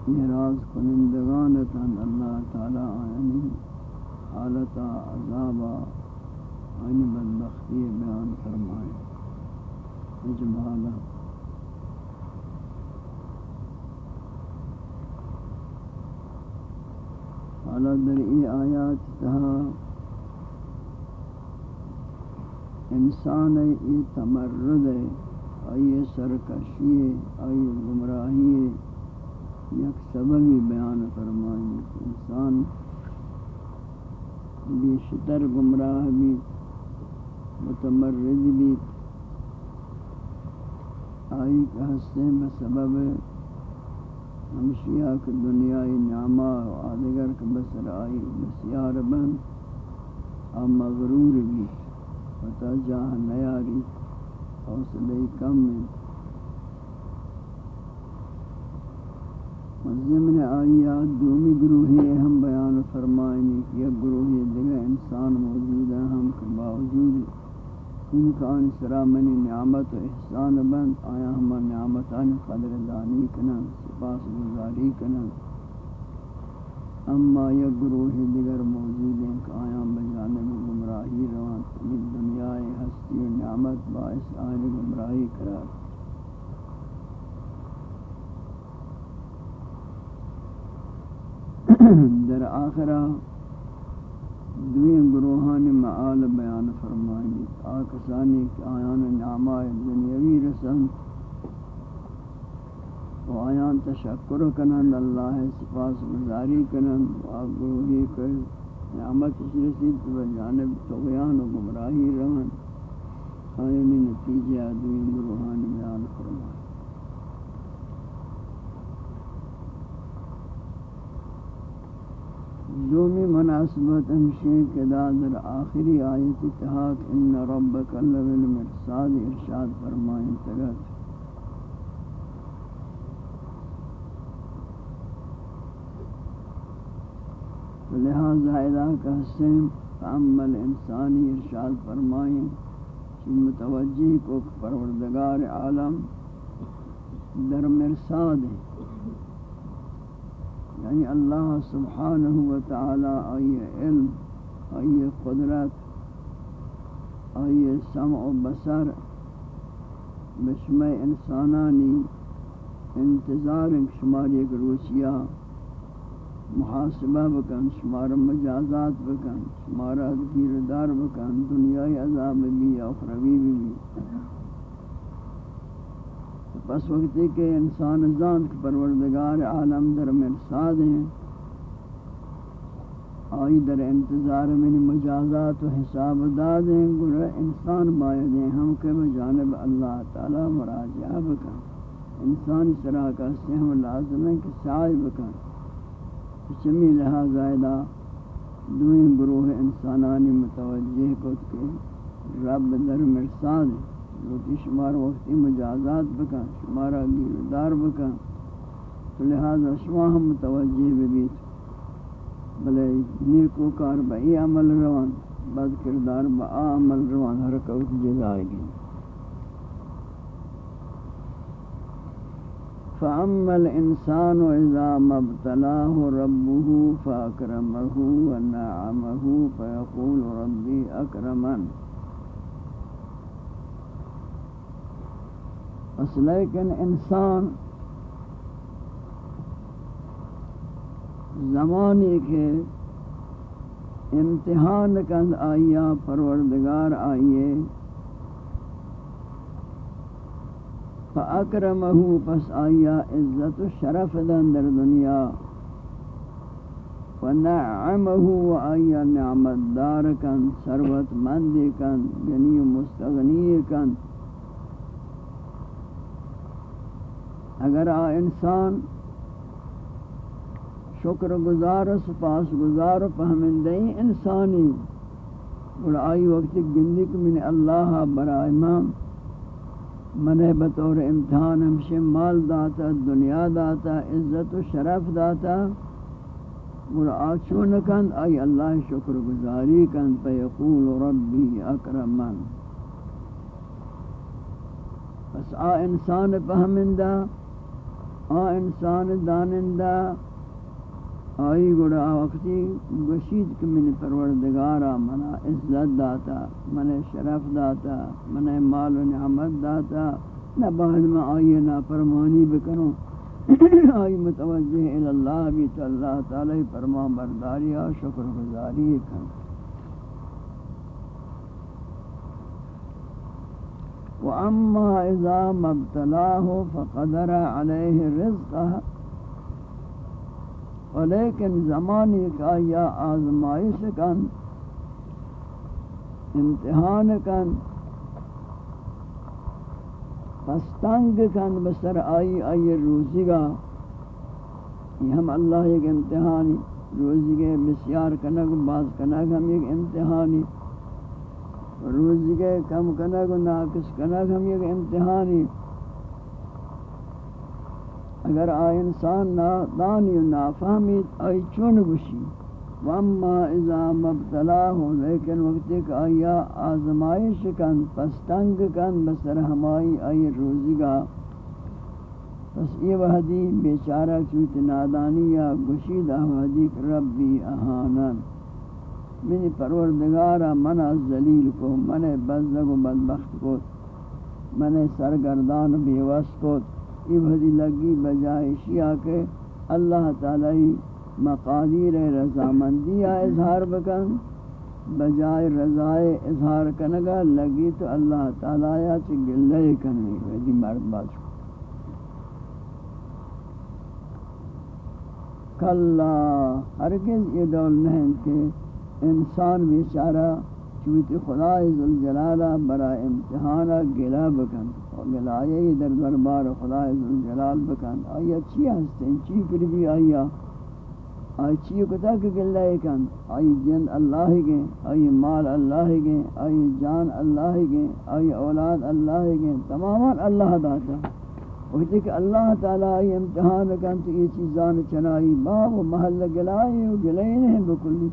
میراز کنندگانتاً اللہ تعالی آئینی حالتا عذابا آئینی بدبختی بیان فرمائے۔ اجمالا۔ حالا در ای آیات تہا انسان ای تمرد ہے آئی سرکشی آئی گمراہی یک سببی بیان فرمائیں انسان بیشتر گمراہ بھی، متمرد بھی۔ آئی کا ہستے بسبب ہمشیہ کے دنیای نعمہ و آدگر کے بسر آئی بسیار بند اور مغرور بھی۔ پتہ جاہ نیاری حوصلے کم میں ضمن آیات دومی گروہی ہم بیان فرمائیں کہ یہ گروہی دیگر انسان موجود ہے، ہم کے باوجود ان کا ان سرا منی نعمت و احسان بند، آیا ہم نعمتان قدر دانی کنن سپاس گزاری کنن اما یک گروہ دیگر موجود ہیں کہ آیا بجانب گمراہی روان دنیا ہستی و نعمت باعث آئین گمراہی قرار۔ در آخرہ دوین گروہان معال بیان فرمائیں۔ آکسانی کہ آیان نعماء دنیاوی رسن۔ و آیان تشکر کنن اللہ سپاس گزاری کنن و آگ گروہی کر نعمت رسید و جانب تغیان و گمراہی رہن۔ آیانی نتیجہ دوین گروہان بیان فرمائیں دومی مناسبت ہمشی کے دادر آخری آیت اتحاق ان ربک اللہ بالمرصاد ارشاد فرمائیں تگت لہذا اذا کا حسین فعمل انسانی ارشاد فرمائیں کہ متوجہ کو پروردگار عالم در مرصاد ہے۔ یعنی اللہ سبحانہ و تعالی آئی علم، آئی قدرت، آئی سمع و بسر بشمع انسانانی انتظار شمار ایک روسیہ محاسبہ بکن شمار مجازات بکن شمار گیردار بکن، دنیای عذاب بھی اخروی بھی پس وقتی کہ انسان زاند کہ پروردگار عالم در مرساد ہیں، آئی در انتظار من مجازات و حساب داد ہیں گرہ انسان باید ہیں، ہم کے بجانب اللہ تعالی مراجعہ بکن. انسان سرا کا سہم لازم ہے کہ سعی بکن. چمی لہا زائدہ دوئیں گروہ انسانانی متوجہ کو کہ رب در مرساد ہیں شمار وقتی مجازات بکن، شمارا گیردار بکن، تو لہذا شما ہم متوجہ ببیت۔ بلے نیکو کار بئی عمل روان، بد کردار با عمل روان، ہر کوت جلائے گی۔ فأما الإنسان إذا ما ابتلاه ربه فأكرمه ونعمه فيقول ربي أكرمن اس لیکن انسان زمانی کے امتحان کند آئیا پروردگار آئیے فاکرمہو، پس آئیا عزت و شرف دن در دنیا. ونعمہو آئیا نعمت دار کن سروت مندی کن گنی مستغنی کن. اگر آ انسان شکر گزار و سپاس گزار و پہمندئی انسانی، اور آئی وقت گندک من اللہ برائے امام من بطور امتحان ہمشہ مال داتا، دنیا داتا، عزت و شرف داتا۔ اور آچون کن آئی اللہ شکر گزاری کن پیقول ربی اکرمن۔ پس آ انسان پہمندہ، آ انسان دانندہ۔ آئی گڑا وقتی گشید کہ من پروردگارا منا عزت داتا من شرف داتا من مال و نعمت داتا۔ نہ بعد میں آئی نا فرمانی بکنو آئی متوجہ الاللہ بھی تو اللہ تعالی فرمان برداری شکر گزاری کرو وأما إذا ما ابتلاه فقدر عليه ولیکن زمانی کا یا آزمائش کن، امتحان کن پستنگ کن بسر آئی آئی روزی گا یہ ہم اللہ ایک امتحانی روزی کے بسیار کنگ، باز کنگ ہم ایک امتحانی۔ روز کے کم کنک و ناکس کنک ہم یک امتحانی۔ اگر آئی انسان دانی و نافہمی آئی چون گوشی؟ واما اذا مبتلاه لیکن وقت کہ آیا آزمائش کن، پس تنگ کن، بسر ہمائی آئی روزی گا پس یہ وحدی بیچارہ چوت نادانی یا گشید وحدی ربی احانن منی پروردگارا، من ذلیل کو، من بزدگ و بدبخت کو، من سرگردان بیوس کو۔ یہ لگی بجائے شیعہ کے اللہ تعالی مقادیر رضامندی اظہار بکن، بجائے رضائے اظہار کنگا لگی تو اللہ تعالی یا گلے کنی ویدی مرد بات کلا، ہرگز یہ دول نہیں کہ انسان بیچارہ چوتی خدا ذوالجلالہ برا امتحانہ گلا بکن اور گلائے در دربار خدا ذوالجلال بکن آیا چی ہستے چی پر بھی آیا؟ آئی چیئے کتا کہ گلے کن؟ آئی جن اللہ گئے آئی مال اللہ گئے آئی جان اللہ گئے آئی اولاد اللہ گئے تماما اللہ داتا وقتی کہ اللہ تعالی آئی امتحان کن تو یہ چیزان چنائی باب و محل گلائی و گلے نہیں بکلی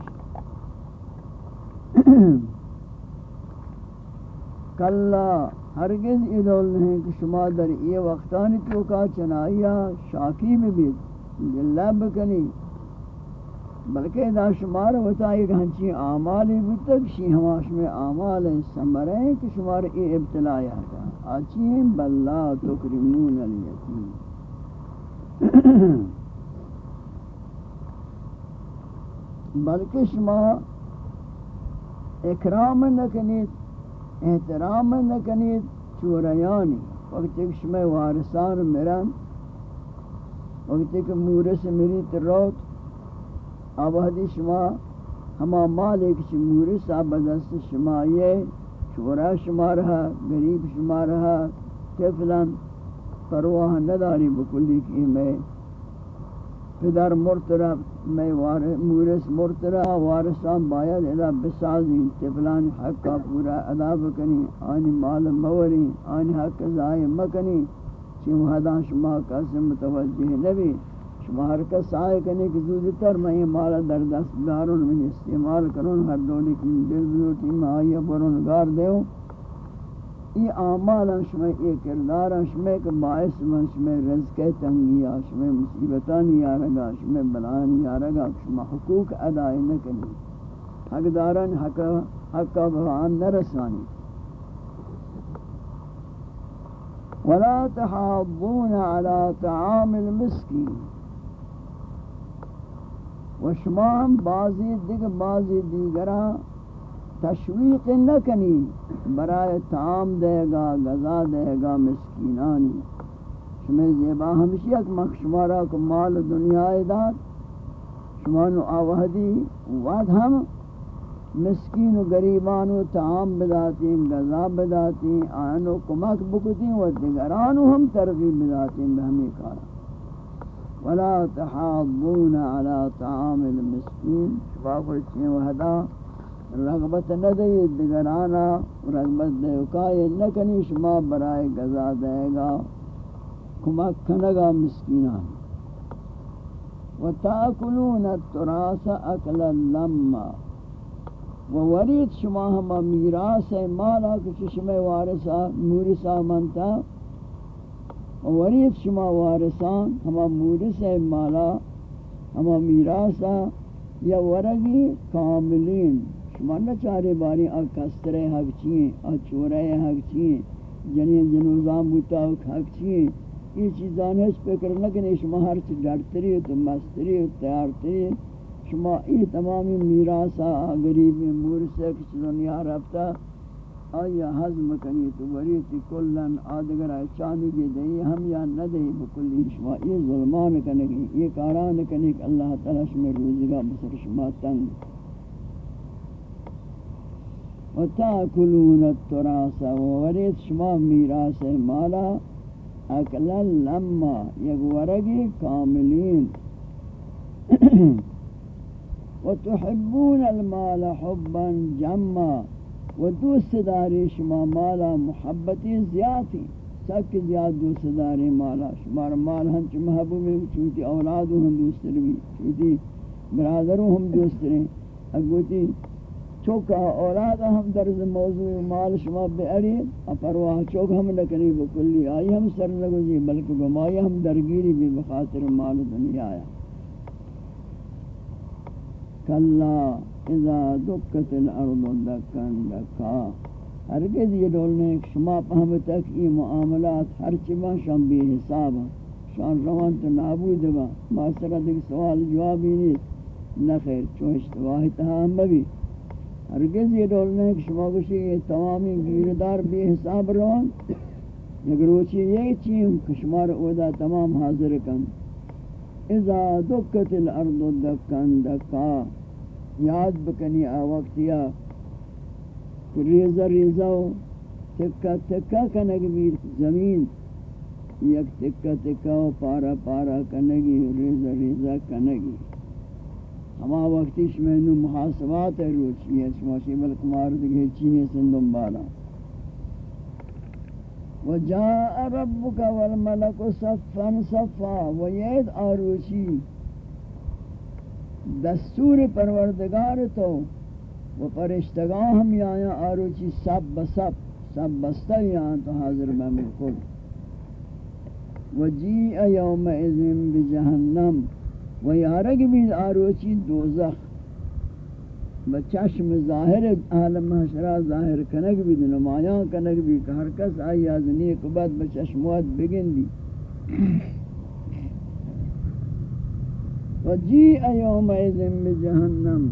کلا ہرگز ادول نہیں کہ شما در یہ وقتانی تو کا چنائیا شاکی میں بھی گلہ بکنی۔ بلکہ دا شمار ہوتا ہے کہ ہنچی اعمالی بتک شی ہماش میں اعمال سمرے ہیں کہ شمار ای ابتلا یاتا آچی ہیں بلا تکرمون الیتیم۔ بلکہ شما اکرام نکنید۔ احترام نہ نکنید چوریانی وقت ایک شما وارثان مرن، وقت ایک مورس میری تروت آبادی شما، ہما مالک شموری صاحب دست شما یہ شورا شما رہا، غریب شما رہا کفلن پرواہ نداری بکلی کی میں پدر مرترہ میں مورس مرترہ وارثان باید ادا بسازی، تفلان حق کا پورا ادا بکنی، آنی مال موری، آنی حق ضائع مکنی چون حدان شما قسم متوجہ نبی، شما شمار کا سائے کنے کہ زودتر میں مال در دست دارون من استعمال کرون ہر دولی کی دل بلوٹی میں آئی برون گار دیو یہ اعمال شما یہ کردار شما کہ باعث من شما رزق تنگی شما مصیبتانی آرگا شما بلانی آرگا شما حقوق ادائی نکنی. حق داران حق حق بہان نرسانی. ولا تحاضون على طعام المسكين و شما ہم بعضی دیگ بعضی دیگرہ تشویق نکنی برای تعام دے گا، غذا دے گا مسکینانی۔ شما زیبا ہمشی ایک مخشمارا کو مال دنیا داد۔ شما نو آوہدی وعد ہم مسکین و گریبان و تعام بداتی غذا بداتی آنو کمک بکتی و دیگرانو ہم ترغیب بداتی بہمی کارا۔ ولا تحاضون على طعام المسكين شفاف الچین وحدا رغبت ندئی دگرانا رغبت دیوکای نکنی، شما برائے گزا دے گا کمک کنگا مسکینان. وتاکلون التراث اکلا لما وورید شما ہما میراث مالا کچھ شما وارثا مورثا منتا. ورید شما وارثان ہما مورث مالا ہما میراثا یا ورگی کاملین. شما نہ چارے باری آ کسترے حق چیئیں آ چورے حق چیئیں جنین جنوزان بوتا حق چیئیں یہ چیزان ہے اس پہ کرنا کہ نہیں شما ہر چیز ڈرتری ہو تو مستری ہو تیارتری شما ای تمامی میراثا، غریب مورث کسی دنیا رفتا آیا حضم کنی تو بریتی کلن آدگر آئی چاندی کی دئی، ہم یا ندئی بکلی، شما یہ ظلمان کنگی یہ کاران کنی کہ اللہ تعالی شما روزگا بسر، شما تنگ۔ و تاکلون التراس و ورید شما میراس مالا اکلا لما، یک ورگی کاملین. و تحبون المال حبا جمع و دوست داری شما مالا محبتی زیادی. سب کے زیاد دوست داری مالا، شما مال ہنچ محبوب چونتی اولادو ہم دوست روی چونتی برادروں ہم دوست رہیں اگوتی چوکا اولاد ہم درز موضوع مال شما بے اپرواہ چوک ہم لکنی بکلی آئی ہم سر نگوزی بلکہ گمائی ہم درگیری بھی بخاطر مال دنیا آیا۔ کلا اذا دکت الارض دکن دکا۔ ہرگز یہ ڈولنے شما پہم تک یہ معاملات ہر چیزاں شان بھی حساب ہاں۔ شان روان تو نابود ہاں۔ با ماسرہ دیکھ سوال جوابی نہیں نہ خیر چون اشتواہی تہا بھی ہرگز یہ ڈولنے کہ شما گوشی یہ تمامی گیردار بے حساب روان اگر روچی یہ چیم کہ شما رو تمام حاضر کن۔ اذا دکت الارض دکن دکا، یاد بکنی آ وقت یا ریزہ ریزہ تکہ تکہ کنگ بھی زمین، یک تکہ تکہ و پارا پارا کنگی، ریزہ ریزہ کنگی۔ ہما وقتیش میں نو محاسبات ہے روچی ہے شماشی بلکمار دیکھے چینے سندم بالا وجاء ربك والملك صفا صفا وید آروچی دستور پروردگار تو و پرشتگاہ ہم یہاں یعنی آروچی سب بسب سب بستر یہاں یعنی تو حاضر میں ملکل وجیع یوم اذن بجہنم و یارگ بھی آروچی دوزخ بچشم ظاہر عالم محشرہ ظاہر کنک بھی نمایاں کنک بھی، کہ ہر کس آئی از نیک بد بچشموات بگن دی۔ و جی ایوم اذن بجہنم۔